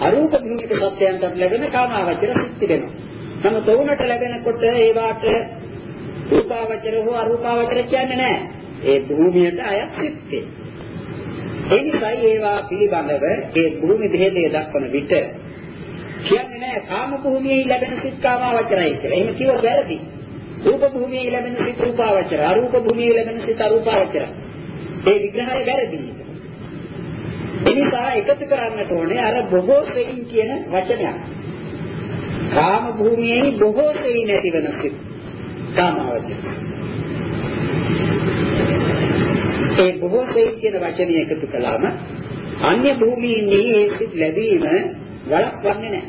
Speaker 2: අරූප භූමික සත්‍යයන්ටත් ලැබෙන කාමාවචර සිත් තිබෙනවා. නමුත් උනට ලැබෙනකොට ඒවාට රූපාවචර හෝ අරූපාවචර කියන්නේ නැහැ. ඒ භූමියට අයත් සිත්තේ. ඒ නිසා ඒවා පිළිබඳව ඒ භූමි දෙහෙලේ දක්වන විට කියන්නේ නැහැ කාම භූමියේ ලැබෙන සිත් කාමාවචරයි කියලා. එහෙම කිව්ව වැරදි. රූප භූමියේ ලැබෙන සිත් රූපාවචර, අරූප භූමියේ ලැබෙන සිත් අරූපාවචර. ඒ විග්‍රහය වැරදි. එනිසා එකතු කරන්නට ඕනේ අර බොහෝ සෙයින් කියන වචනයක්. කාම භූමියේ බොහෝ සෙයින් ඇතිවන සිත් කාමාවචර. ඒ බොහෝ සෙයින් කියන වචනය එකතු කළාම අන්‍ය භූමීන්හි ඒ සිත් ලැබීම වළක්වන්නේ නැහැ.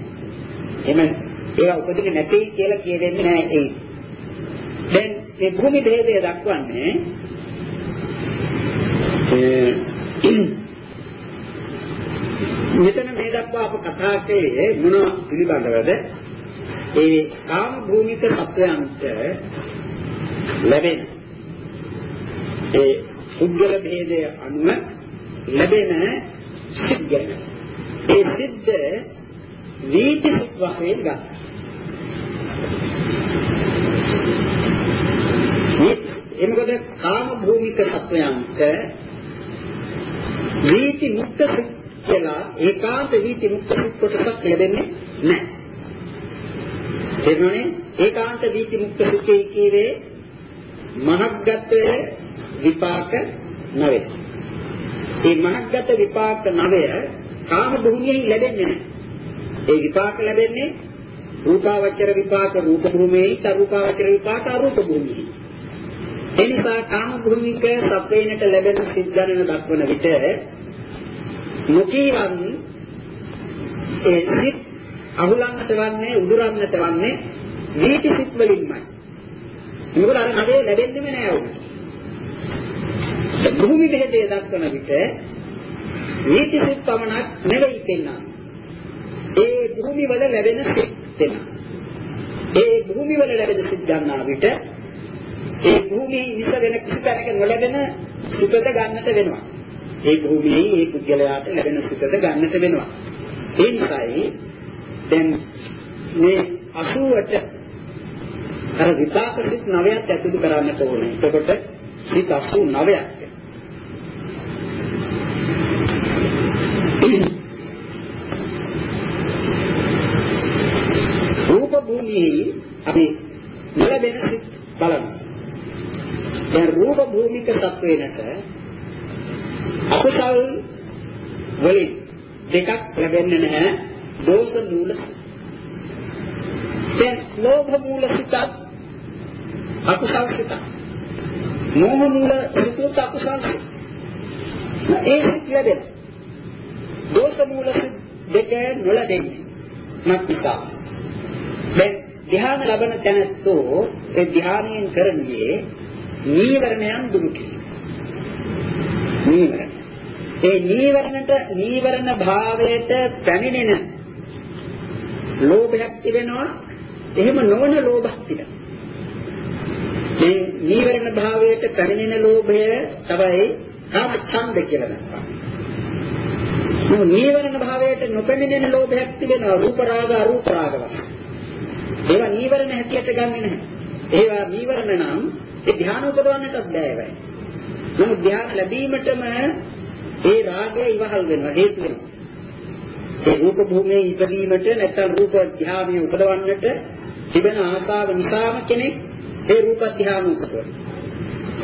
Speaker 2: එමෙ ඒවා උපදින්නේ නැtei කියලා කියෙන්නේ නැහැ ඒ. දැන් මේ භූමි භේදය දක්වන්නේ මෙතන මේ දක්වා අප කතා කළේ මොන පිළිබඳවද? ඒ කාම භූමික සත්වයන්ට ලැබෙන ඒ පුද්ගල භේදය අනුව ලැබෙන සිද්ධ ඒ සිද්ධ වීති සිත් වශයෙන් ගන්න. එමකද කාම භූමික සත්වයන්ට වීති මුක්ත සිත් කියලා ඒකාන්ත වීති මුක්ත සිත් කොටසක් ලැබෙන්නේ නැහැ. එතනනේ ඒකාන්ත වීති මුක්ත සිත්ේ කීවේ මහග්ගත විපාක නවේ. මේ මහග්ගත විපාක නවය කාම භූමියෙන් ලැබෙන්නේ නැහැ. ඒ විපාක ලැබෙන්නේ රූපාවචර විපාක රූප භූමියේ, අරූපාවචර විපාක අරූප භූමියේ. එනිසා කාම භූමික සත්වයිනට ලැබෙන සිත් ගණන දක්වන විට නොකීවන් ඒ සිත් අහුලන්නට වන්නේ උදුරන්නට වන්නේ වීති සිත් වලින්මයි. මොකද අර නඩේ ලැබෙන්නෙම නෑ උන්ට. භූමි බෙහෙතේ දක්වන විට වීති සිත් පමණක් නෙවෙයි දෙන්නා. ඒ භූමි වල ලැබෙන සිත් දෙන්නා. ඒ භූමි වල ලැබෙන සිත් ගන්නා විට ඒ භූමියේ විස වෙන කිසි තැනක නොලැබෙන සුඛද ගන්නට වෙනවා. ඒ භූමියේ ඒ පුද්ගලයාට ලැබෙන සුඛද ගන්නට වෙනවා. ඒ නිසායි දැන් මේ 80ට අර විපාක සිත් 9ක් ඇතුළු කරන්නට ඕනේ. එතකොට සිත් 89ක්. රූප භූමියේ අපි නොලැබෙන සිත් බලමු. දැන් රූප භූමික සත්වේනට අකුසල් වලින් දෙකක් ලැබෙන්නේ නැහැ. දෝෂ මූල දැන් ලෝභ මූල සිත අකුසල් සිත මෝහ මූල සිත අකුසල් සිත. ඒ සිත් ලැබෙන දෝෂ මූල සිත් දෙක නොලැබෙන්නේ මක්නිසා දැන් ධ්‍යාන ලබන තැනැත්තෝ ඒ ධ්‍යානයෙන් කරන්නේ නීවරණයන් දුරු කිරීම. නීවරණ. ඒ නීවරණට නීවරණ භාවයට පැමිණෙන ලෝභයක් තිබෙනවා එහෙම නොවන ලෝභයක් තිබෙනවා. මේ නීවරණ භාවයට පැමිණෙන ලෝභය තමයි කාම ඡන්ද කියලා දක්වන්නේ. මේ නීවරණ භාවයට නොපැමිණෙන ලෝභයක් තිබෙනවා රූප රාග අරූප රාග වශයෙන්. ඒවා නීවරණ හැටියට ගන්නෙ නැහැ. ඒවා නීවරණ නම් ඒ ධ්‍යාන උපදවන්නටත් බෑ ඒවයි. නමුත් ධ්‍යාන ලැබීමටම ඒ රාගය ඉවහල් වෙනවා හේතු වෙනවා. ඒ රූප භූමියේ ඉපදීමට නැත්නම් රූප ධ්‍යානය උපදවන්නට තිබෙන ආසාව නිසාම කෙනෙක් ඒ රූප ධ්‍යාන උපදවනවා.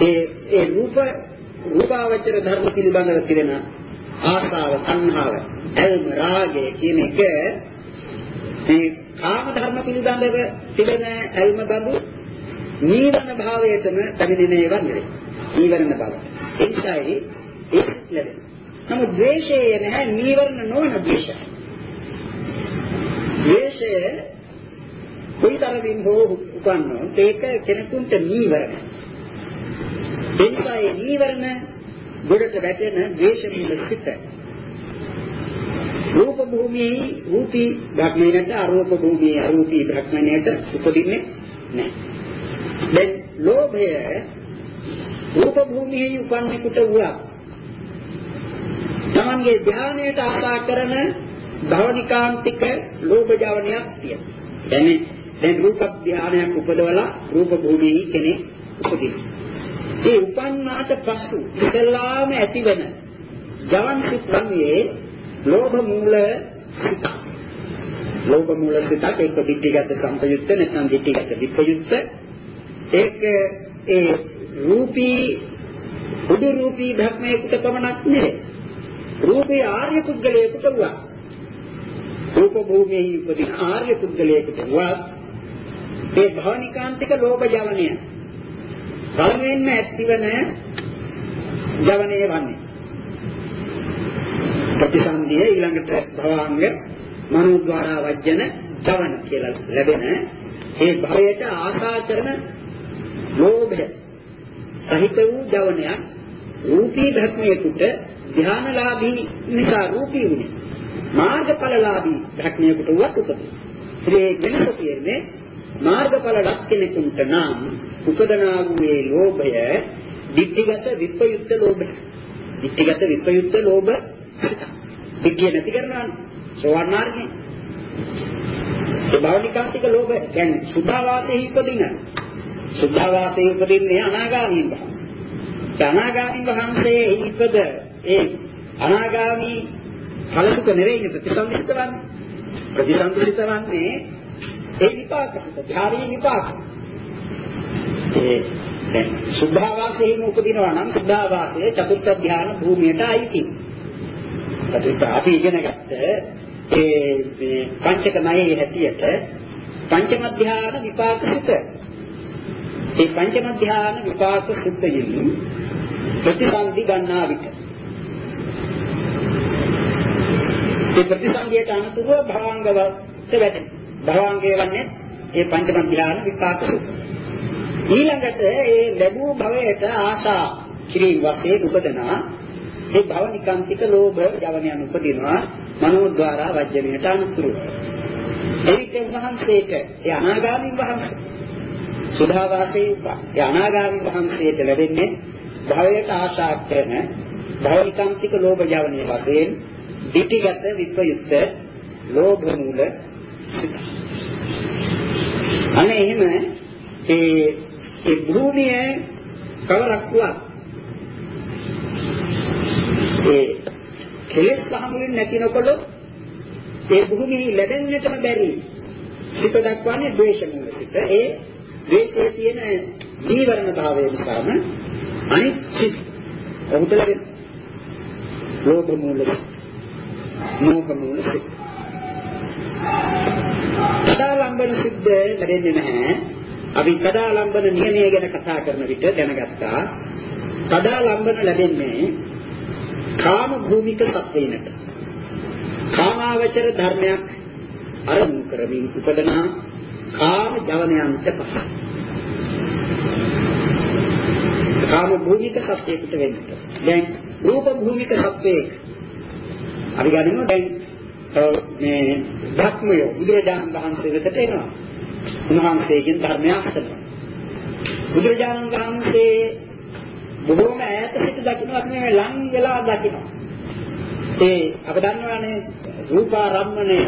Speaker 2: ඒ ඒ රූප රූපාවචර ධර්ම පිළිබඳව තිබෙන ආසාව, තණ්හාව, ඇල්ම, රාගය කියන එක මේ කාම ධර්ම පිළිබඳව තිබෙන ඇල්ම බඳු නීවරණ භාවයටම පැමිණෙන ඒවා නෙවෙයි. නීවරණ බව. ඒ නිසායි ඒක ලැබෙන. නමුත් ද්වේෂය නැහැ නීවරණ නොවන ද්වේෂය. ද්වේෂය කොයිතරමින් හෝ උපන්නොත් ඒක කෙනෙකුට නීවරණ. ඒ නිසා ඒ නීවරණ ගොඩට වැටෙන ද්වේෂ මුල සිට රූප භූමියේ රූපී භක්මණයට අරූප භූමියේ අරූපී භක්මණයට උපදින්නේ නැහැ. දැන් ලෝභය රූප භූමියේ උපන්නෙකුට වුණා. තමන්ගේ ධානයට ආශා කරන භවනිකාන්තික ලෝභ ජවනයක් තියෙනවා. දැන් දැන් රූප ධානයක් උපදවලා රූප භූමියේ කෙනෙක් උපදිනවා. ඒ උපන්නාට පසු ඉස්සෙල්ලාම ඇතිවන ජවන් සිත් වන්නේ ලෝභ මූල සිත. ලෝභ මූල සිතක් එක්ක දිට්ඨිගත සම්පයුක්ත නැත්නම් දිට්ඨිගත විපයුක්ත ඒක ඒ රූපී බුදු රූපී භක්මයකට පමණක් නෙවෙයි. රූපී ආර්ය පුද්ගලයෙකුට වුණා. රූප භූමියේ උපදින ආර්ය පුද්ගලයෙකුට වුණා. ඒ භවනිකාන්තික ලෝභ ජවනය පළමුවෙන්ම ඇතිවන ජවනය වන්නේ. ප්‍රතිසන්දිය ඊළඟට භවාංග මනෝද්වාරා වජ්ජන ජවන කියලා ලැබෙන ඒ භවයට ආශා කරන ලෝභය සහිත වූ ජවනයක් රූපී භක්මයකට ධානලාභී නිසා රූපී වුණේ මාර්ගඵලලාභී භක්මයකට වත් උපදී. ඒ වෙනස කියන්නේ මාර්ගඵල ලක්ෂණෙකුට නම් උපදනා වූ ලෝභය ditthිගත විප්‍රයුක්ත ලෝභය. ditthිගත විප්‍රයුක්ත ලෝභ සිත. ditthිය නැති කරනවානේ. සෝවාන් මාර්ගයේ. ඒ භවනිකාන්තික ලෝභ කියන්නේ සුද්ධාවාසයේ ඉපදින. සුද්ධාවාසයේ ඉපදින්නේ අනාගාමීන් වහන්සේ. අනාගාමීන් වහන්සේ ඉපද ඒ අනාගාමී ඵලසුක නෙවෙයි ප්‍රතිසංවිත වන්නේ. ප්‍රතිසංවිත වන්නේ ඒ විපාකසිත, ධාරී විපාක. ඒ දැන් සුද්ධාවාසයෙන් උපදිනවා නම් සුද්ධාවාසයේ චතුර්ථ ධාන භූමියට අයිති. චතුර්ථ අපි ඉගෙන ගත්ත ඒ මේ පංචක ණයේ හැටියට පංචම ධාන විපාක සිත. ඒ පංචම ධාන විපාක සිතයෙන් ප්‍රතිසන්දි ගන්නා විට ඒ ප්‍රතිසන්දියට අනුතුරුව භවංගවට වැටෙනවා. භවංගය වන්නේ ඒ පංචම ධාන විපාක සිත. ඊළඟට ඒ ලැබූ භවයට ආශා කිරීම වශයෙන් උපදනා ඒ භවනිකාන්තික ලෝභ යවණයන් උපදිනවා මනෝද්වාරා වජ්ජණයට අනුතුරුව. එවිට වහන්සේට ඒ අනාගාමී වහන්සේ සුධාවාසී ඒ අනාගාමී වහන්සේට ලැබෙන්නේ භවයට ආශා කරන භවනිකාන්තික ලෝභ යවණයේ වශයෙන් ditthිගත විප්‍රයුක්ත ලෝභ මූල සිත. අනේ එහෙම ඒ ඒ භූමිය කවරක් වුවත් ඒ කෙලෙස් සමුලින් නැතිනකොට ඒ භූමිය ලැබෙන්නටම බැරි සිත දක්වන්නේ ද්වේෂ මූල සිත. ඒ ද්වේෂයේ තියෙන නීවරණ භාවය නිසාම අනිත් සිත් ඔහුට ලැබෙන ලෝභ මූල සිත්, මෝහ මූල සිත්. කදාලම්බන සිද්ද ලැබෙන්නේ නැහැ. අපි කදාලම්බන නියමය ගැන කතා කරන විට දැනගත්තා. කදාලම්බන ලැබෙන්නේ කාම භූමික සත්වයිනට. කාමාවචර ධර්මයක් අරමුණු කරමින් උපදනා කාම ජවනයන්ට පස්සේ. කාම භූමික සත්‍යයකට වෙන්න. දැන් රූප භූමික සත්‍යයක අපි ගන්නවා දැන් මේ ධර්මය බුදුරජාණන් වහන්සේ වෙතට එනවා. උන්වහන්සේගෙන් ධර්මය අහනවා. බුදුරජාණන් වහන්සේ බොහෝම ඈත සිට දකින්න අපි මේ ලං වෙලා දකිනවා. ඒ අප දන්නවානේ රූපාරම්මණය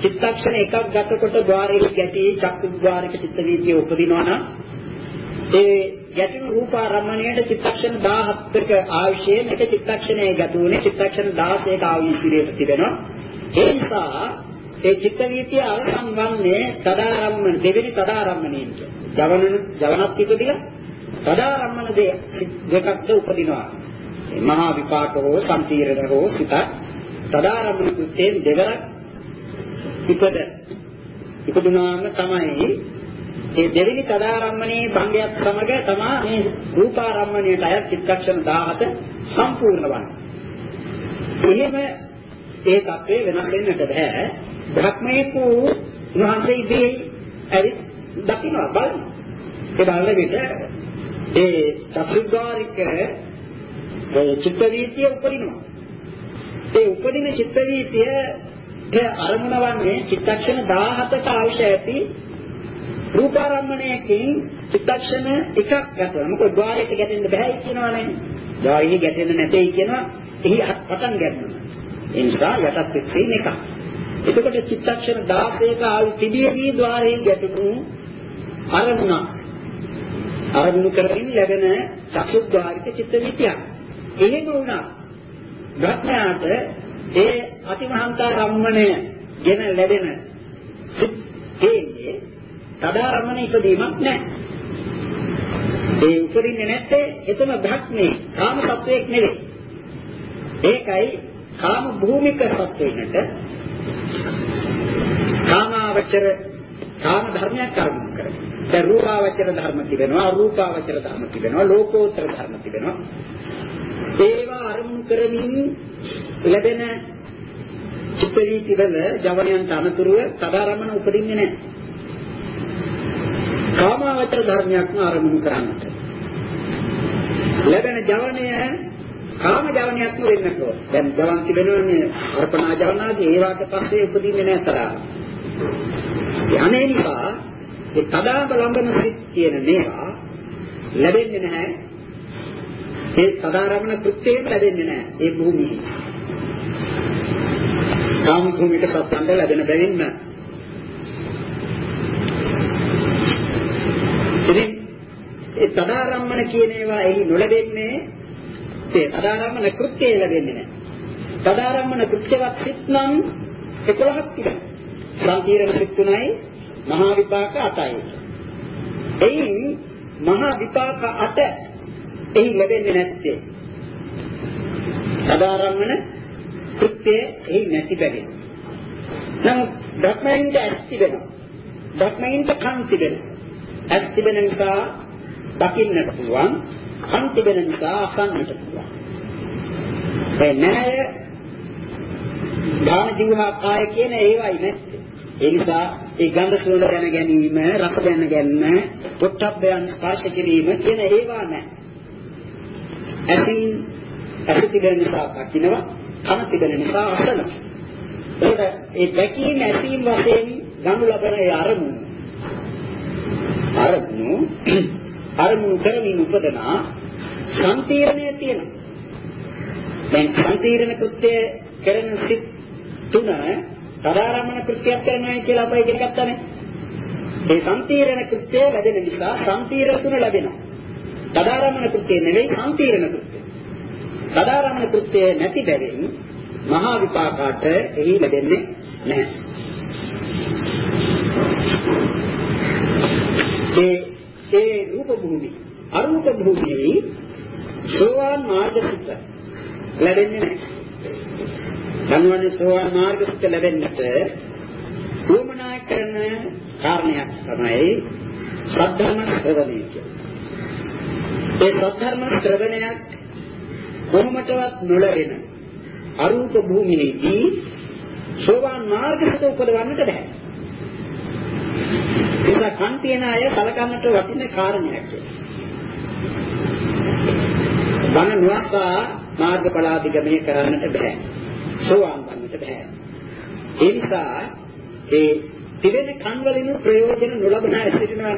Speaker 2: චිත්තක්ෂණ එකක් ගතකොට ద్వාරයක ගැටි චක්කු ద్వාරයක චිත්ත වීතිය උපදිනවා නම් ඒ ගැටෙන රූපාරම්මණයට චිත්තක්ෂණ 17ක ආයුෂයෙන් එක චිත්තක්ෂණයේ ගත වුණේ චිත්තක්ෂණ 16ක ආයුෂිරියට තිබෙනවා. ඒ නිසා ඒ චිත්ත වීතිය අවසන් වන්නේ තදාරම්මන දෙවෙනි තදාරම්මණයෙන්. ජවන ජවනත් ඉපදිලා තදාරම්මන දෙකක්ද උපදිනවා. මහා විපාක හෝ සම්පීර්ණ හෝ සිත තදාරම්මන කෘත්‍යයෙන් දෙවරක් ඉපද ඉපදුනාම තමයි ඒ දෙවෙනි තදාරම්මනේ භංගයත් සමග තමයි මේ රූපාරම්මණයට අයත් චිත්තක්ෂණ 17 සම්පූර්ණ වන්නේ. එහෙම ඒ தත්ත්වය වෙනස් වෙන්නට බෑ. බ්‍රහ්මේකු උන්වහන්සේ ඉබේ ඇවිත් දකින්න බලන්න. ඒ බලන විට ඒ චක්සුද්්වාරික චිත්ත වීතිය උපදිනවා. ඒ උපදින චිත්ත වීතියට අරමුණ වන්නේ චිත්තක්ෂණ 17ක අවශ්‍ය ඇති රූපාරම්මණයකින් චිත්තක්ෂණ එකක් ගතව. මොකද ద్వාරයට ගැටෙන්න බෑයි කියනවනේ. ద్వාරෙහි ගැටෙන්න නැtei කියනවා. එහි පටන් ගන්නවා. ඒ නිසා යටත් එක්සීම එකක්. එතකොට චිත්තක්ෂණ 16ක ආල් තිබියදී ద్వාරයෙන් ගැටුණු අරමුණ අරමුණු කරමින් ලැබෙන චක්සුද්්වාරික චිත්ත විද්‍යාව. එහෙම වුණා. ඥාණයට ඒ අතිමහන්තා රම්මණය ගැන ලැබෙන සිත් හේයේ තදාරම්මන ඉදීමක් නැහැ. ඒ උපරින්නේ නැත්තේ එතන බ්‍රහ්මේ කාම සත්වයක් නෙවෙයි. ඒකයි කාම භූමික සත්වයිනට කාමාවචර කාම ධර්මයක් අරමුණු කරගන්න. දැන් රූපාවචර ධර්ම තිබෙනවා, අරූපාවචර ධර්ම තිබෙනවා, ලෝකෝත්තර ධර්ම තිබෙනවා. ඒවා අරමුණු කරමින් ලැබෙන චිත්ත වීති වල ජවනයන්ට අනතුරුව තදාරමණ උපදින්නේ නැහැ. කාමාවචර ධර්මයක්ම ආරමුණු කරන්නට. ලැබෙන ජවනය කාම ජවනයක්ම වෙන්නට ඕන. දැන් ජවන් තිබෙනවනේ අර්පණා ජවනාදී ඒවාට පස්සේ උපදින්නේ නැහැ තරහ. අනේ නිසා ඒ තදාම ලම්බන සිත් කියන මේවා ලැබෙන්නේ නැහැ. ඒ තදාරමණ කෘත්‍යයෙන් ලැබෙන්නේ නැහැ. ඒ භූමියේ. කාම භූමික සත්‍යන්ට ලැබෙන බැවින්ම ඉතින් ඒ තදාරම්මන කියන ඒවා එහි නොලැබෙන්නේ ඒ තදාරම්මන කෘත්‍යය ලැබෙන්නේ නැහැ. තදාරම්මන කෘත්‍යවත් සිත් නම් 11ක් තිබෙනවා. සංකීර්ණ සිත් තුනයි මහා විපාක 8යි. එයින් මහා විපාක 8 එහි ලැබෙන්නේ නැත්තේ. තදාරම්මන කෘත්‍යය එහි නැති බැවින්. නමුත් ධර්මයෙන්ද ඇස් තිබෙනවා. ධර්මයෙන්ද කන් තිබෙනවා. ඇස් තිබෙන නිසා දකින්නට පුළුවන්. කන් තිබෙන නිසා අසන්නට පුළුවන්. ඒ නෑය ධාන ජීවහා කාය කියන ඒවයි නැත්තේ. ඒ නිසා ඒ ගන්ධ සුවඳ දැන ගැනීම, රස දැන ගැනීම, පොට්ටබ්බයන් ස්පර්ශ කිරීම කියන ඒවා නැහැ. ඇසින් ඇස තිබෙන නිසා දකින්නවා, කන තිබෙන නිසා අසනවා. ඒක ඒ දැකීම ඇසීම වශයෙන් ගනු ලබන ඒ අරමුණු අරමුණු අරමුණු කරමින් උපදනා සම්තීර්ණය තියෙනවා. දැන් සම්තීර්ණ කෘත්‍ය කරන සිත් තුන තදාරමණ කෘත්‍යයක් කරනවා කියලා අපයි ඉගෙන ගත්තානේ. ඒ සම්තීර්ණ කෘත්‍ය ලැබෙන නිසා සම්තීර්ණ තුන ලැබෙනවා. තදාරමණ කෘත්‍ය නෙවෙයි සම්තීර්ණ කෘත්‍ය. තදාරමණ කෘත්‍ය නැති බැවින් මහා විපාකාට එහි ලැබෙන්නේ නැහැ. ඒ ඒ රූප භූමි අරූප භූමියේ සෝවාන් මාර්ගසිත ලැබෙන්නේ නැහැ. ධනවන්නේ සෝවාන් මාර්ගසිත ලැබෙන්නට උවමනා කරන කාරණයක් තමයි සද්ධර්ම ශ්‍රවණය කියන්නේ. ඒ සද්ධර්ම ශ්‍රවණයක් කොහොමදවත් නොලැබෙන අරූප භූමියේදී සෝවාන් මාර්ගසිත උපදවන්නට බෑ. නිසා කන් තියන අය කලකන්නට වටින කාරණයක්. බණ නොඅසා මාර්ගඵලාදිගමනය කරන්නට බෑ. සෝවාන් වන්නට බෑ. ඒ නිසා ඒ තිරෙන කන් වලින් ප්‍රයෝජන නොලබන අය සිටිනවා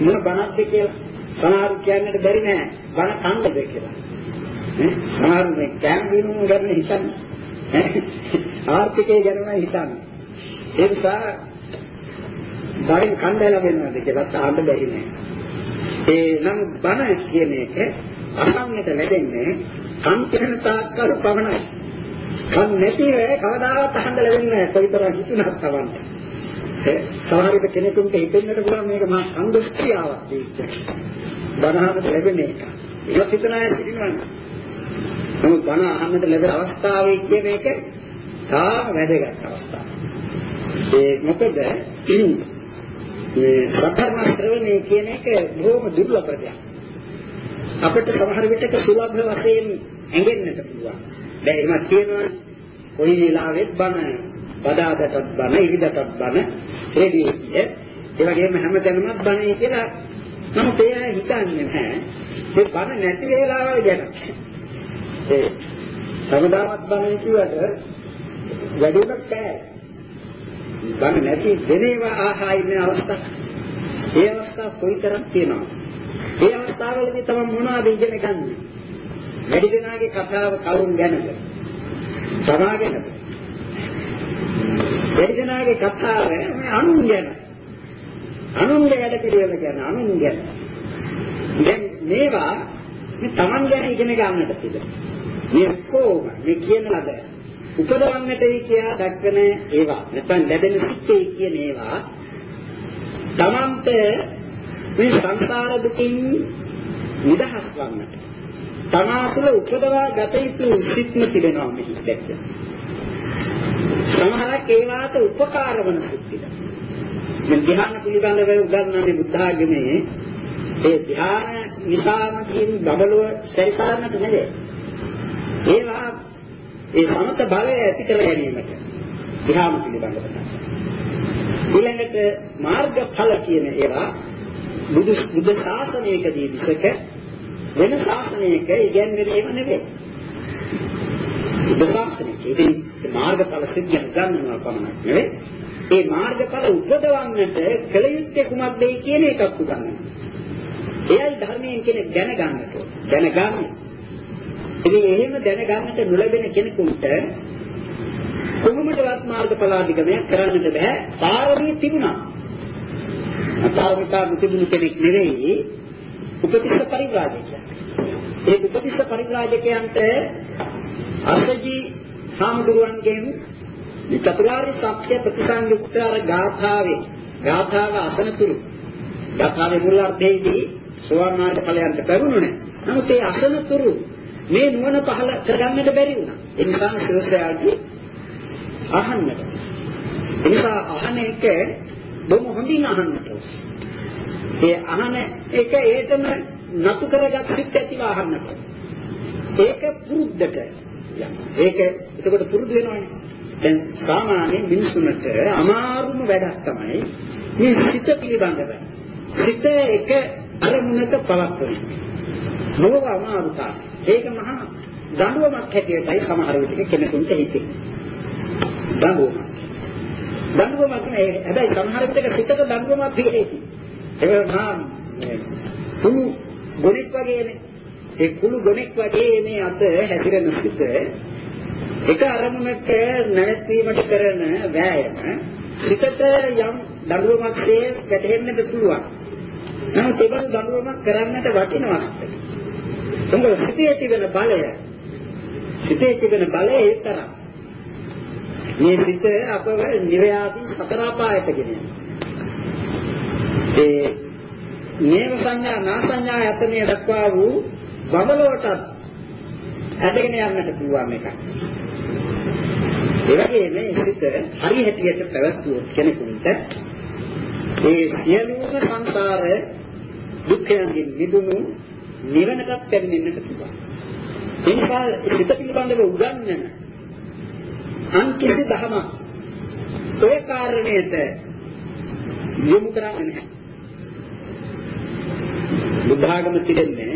Speaker 2: මොන බණක්ද කියලා සමහරු කියන්නට බැරි නෑ බණ කන්නද කියලා. නේ සමහරු මේ කෑම බීම ගැන හිතන්නේ ආර්ථිකය ගැනම හිතන්නේ. ඒ නිසා බණින් කණ්ඩාය ලැබෙනවද කියලා අහන්න බැරි නෑ. ඒ නම් බණ කියන එක අසන්නට ලැබෙන්නේ කන් කියන තාක්කල් පමණයි. කන් නැතිව කවදාවත් අහන්න ලැබෙන්නේ නැහැ කොයිතරම් හිතුණත් තවන්ට. ඒ සමහර විට කෙනෙකුට හිතෙන්නට පුළුවන් මේක මා කන්දස් ක්‍රියාවක් කියලා. බණහකට ලැබෙන එක. ඒක හිතන අය සිටිනවා. නමුත් බණ අහන්නට ලැබෙන අවස්ථාවේ කියන එක තාම වැදගත් අවස්ථාවක්. ඒ මොකද මේ සතරම ශ්‍රවණය කියන එක බොහොම දුර්ලභ දෙයක්. අපිට සමහර විටක සුලභ වශයෙන් ඇඟෙන්නට පුළුවන්. දැන් එහෙම කියනවා කොයි වෙලාවෙත් බන බදාදටත් බන ඉරිදටත් බන රෙඩියේ ඒ වගේම හැමතැනම බනයි කියලා මම තේරෙ හිතන්නේ නැහැ. මේ බන නැති වෙලාවල් ගැන. ඒ සමදාමත් බනයි කියවට වැඩිමක් බෑ. බන නැති දෙනේවා ආහා ඉන්න අවස්ථා. ඒ අවස්ථා කොයිතරම් තියෙනවද? ඒ අවස්ථාවලදී තමයි මොනවද ඉගෙන ගන්නේ? වැඩි දෙනාගේ කතාව කවුරුන් ගැනද? සමා ගැනද? වැඩි දෙනාගේ කතාව අනුන් ගැන. අනුන්ගේ වැඩ පිළිවෙල ගැන අනුන් ගැන. දැන් මේවා මේ Taman ගැන ඉගෙන ගන්නට තිබෙනවා. මේ කොහොම මේ කියන ලද උපදවන්නටයි කියා දක්වන ඒවා නැත්නම් ලැබෙන සිත්තේ කියන ඒවා තමන්ට මේ සංසාර දුකින් නිදහස් වන්නට තමා තුළ උපදවා ගත යුතු සිත්ම තිබෙනවා මෙහි දැක්ක. සමහරක් ඒවාට උපකාර වන සිත් තිබෙනවා. මේ ධ්‍යාන පිළිබඳව උගන්වන්නේ බුද්ධ ආගමේ ඒ ධ්‍යාන නිසාම කියන බබලුව සැරිසරන්නට නෙවේ. ඒවා ඒ සමත බලය ඇති කර ගැනීමට ධ්‍යාන පිළිබඳව. ඊළඟට මාර්ගඵල කියන ඒවා බුදු බුද්ධ ශාසනයකදී විසක වෙන ශාසනයක ඉගැන්වෙන ඒවා නෙවෙයි. බුද්ධ ශාසනයක. ඉතින් මාර්ගඵල සිද්ධිය ගන්නවා පමණක් නෙවෙයි. ඒ මාර්ගඵල උපදවන්නට කල යුත්තේ කුමක්දයි කියන එකක් උගන්වනවා. එයයි ධර්මයෙන් කෙනෙක් දැනගන්නට දැනගන්නේ. ඉතින් එහෙම දැනගන්නට නොලැබෙන කෙනෙකුට කොහොමදවත් මාර්ගඵලාධිගමනය කරන්නට බෑ. පාරමී තිබුණා. අතාරමිතා තිබුණු කෙනෙක් නෙවෙයි උපතිස්ස පරිව්‍රාජකයා. ඒ උපතිස්ස පරිව්‍රාජකයන්ට අසජී සාමුදුරුවන්ගෙන් චතුරාර්ය සත්‍ය ප්‍රතිසංයුක්ත අර ගාථාවේ ගාථාව අසනතුරු ගාථාවේ මුල් අර්ථයේදී සෝවාන් මාර්ග ඵලයන්ට පැමිණුණේ. නමුත් ඒ අසනතුරු මේ නුවණ පහල කරගන්නට බැරි වුණා. ඒ නිසා ශිවසයාගේ අහන්නට. ඒ නිසා අහන එක බොහොම හොඳින් අහන්නට. ඒ අහන එක ඒකම නතු කරගත් සිත් ඇතිව අහන්නට. ඒක පුරුද්දට ඒක එතකොට පුරුදු වෙනවනේ. දැන් සාමාන්‍ය මිනිසුන්ට අමාරුම වැඩක් තමයි මේ සිත පිළිබඳව. සිත එක අරමුණක පවත්වන. මොනව අමාරුතා. ඒක මහා දඬුවමක් හැටියටයි සමහර විට කෙනෙකුට හිතෙන්නේ. දඬුවමක්. දඬුවමක් නෙවෙයි. හැබැයි සමහර විටක සිතට දඬුවමක් පිළිහෙති. ඒක මහා කුළු ගොනෙක් වගේනේ. ඒ කුළු ගොනෙක් වගේ මේ අත හැසිරෙන සිත එක අරමුණක නැවැත්වීමට කරන වෑයම සිතට යම් දඬුවමක්සේ වැටෙන්නට පුළුවන්. නමුත් ඒ බඳු දඬුවමක් කරන්නට වටිනවා. මොකද සිතේ තිබෙන බලය සිතේ තිබෙන බලය ඒ තරම්. මේ සිත අපව නිර්යාදී සතර අපායට ගෙනියන. ඒ නේව සංඥා නාසඤ්ඤා යතනේ දක්වා වූ බබලවටත් ඇදගෙන යන්නට පුළුවන් එකක්. ඒ වගේම මේ සිත හරි හැටියට පැවැත්වුවොත් කෙනෙකුට ඒ සියලුම සංසාර දුක්ඛයන්ගෙන් මිදුණු නිවනටත් පැමිණෙන්නට පුළුවන්. ඒ නිසා සිත පිළිබඳව උගන්වන අන් කිසි දහමක් ඔය කාරණයට යොමු කරන්නේ නැහැ. බුද්ධාගම තිබෙන්නේ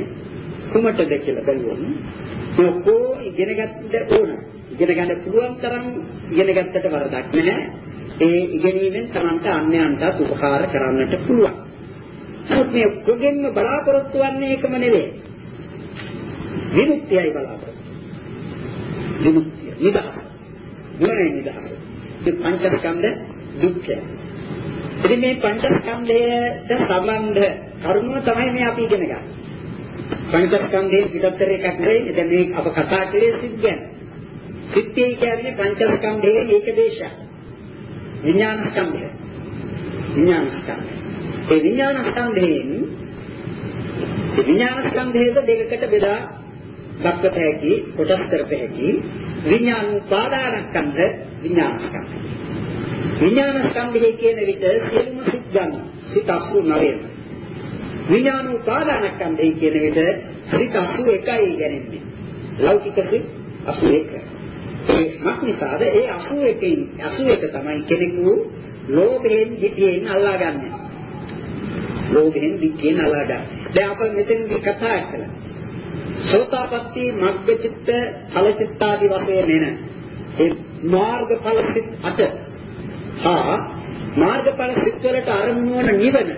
Speaker 2: කුමටද කියලා බැලුවොත් මේ කො ඉගෙන ගන්න ඕන. ඉගෙන ගන්න පුළුවන් තරම් ඉගෙන ගත්තට වරදක් නැහැ. ඒ ඉගෙනීමෙන් Tamanta අන්‍යයන්ටත් උපකාර කරන්නට පුළුවන්. නමුත් මේ ඔක්කොගෙන්ම බලාපොරොත්තු වෙන්නේ ඒකම නෙවෙයි. විමුක්තියයි බලාපොරොත්තු. විමුක්තිය නිදහස. මොනේ නිදහස? මේ පංචස්කන්ධ දුක්ඛය. ඉතින් මේ පංචස්කන්ධයට සම්බන්ධ කරුණු තමයි මේ අපි ඉගෙන ගන්න. පංචස්කන්ධයේ පිටතර එකක් නෙවෙයි. දැන් මේ අප කතා කරේ සිත් ගැන. සිත්යේ කියන්නේ පංචස්කන්ධයේ ඒකදේශය. විඥාන ස්කන්ධය. විඥාන ස්කන්ධය. ඒ විඥාන ස්කන්ධයෙන් ඒ විඥාන ස්කන්ධයද දෙකකට බෙදා දක්වත හැකි කොටස් කරත හැකි විඥාන උපාදානස්කන්ධ විඥාන ස්කන්ධය. විඥාන ස්කන්ධය කියන විට සියලුම සිත් ගන්න සිත 89 විඥාන උපාදානස්කන්ධය කියන විට සිත 81යි ගැනෙන්නේ. ලෞකික සිත් 81. ඒ මක් නිසාද ඒ 81කින් 81 තමයි කෙනෙකු ලෝභයෙන් දිටියෙන් අල්ලාගන්නේ. ලෝභයෙන් දිටියෙන් අල්ලාගන්න. දැන් අප මෙතනදී කතා කළා. සෝතාපට්ටි මග්ගචිත්ත ඵලචිත්ත ආදී වශයෙන් එන ඒ මාර්ගඵල සිත් අට හා මාර්ගඵල සිත් වලට අරමුණු වන නිවන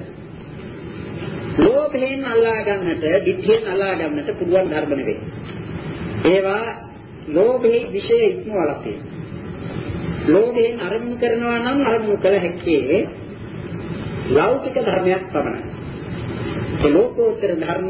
Speaker 2: ලෝභයෙන් අල්ලා ගන්නට, ditthියෙන් අල්ලා ගන්නට පුළුවන් ධර්ම නෙවෙයි. ඒවා ලෝභයේ විශේෂ ඉක්මවලා තියෙනවා. ලෝභයෙන් අරමුණු කරනවා නම් අරමුණු කළ හැක්කේ ලෞකික ධර්මයක් පමණයි. ඒ ලෝකෝත්තර ධර්ම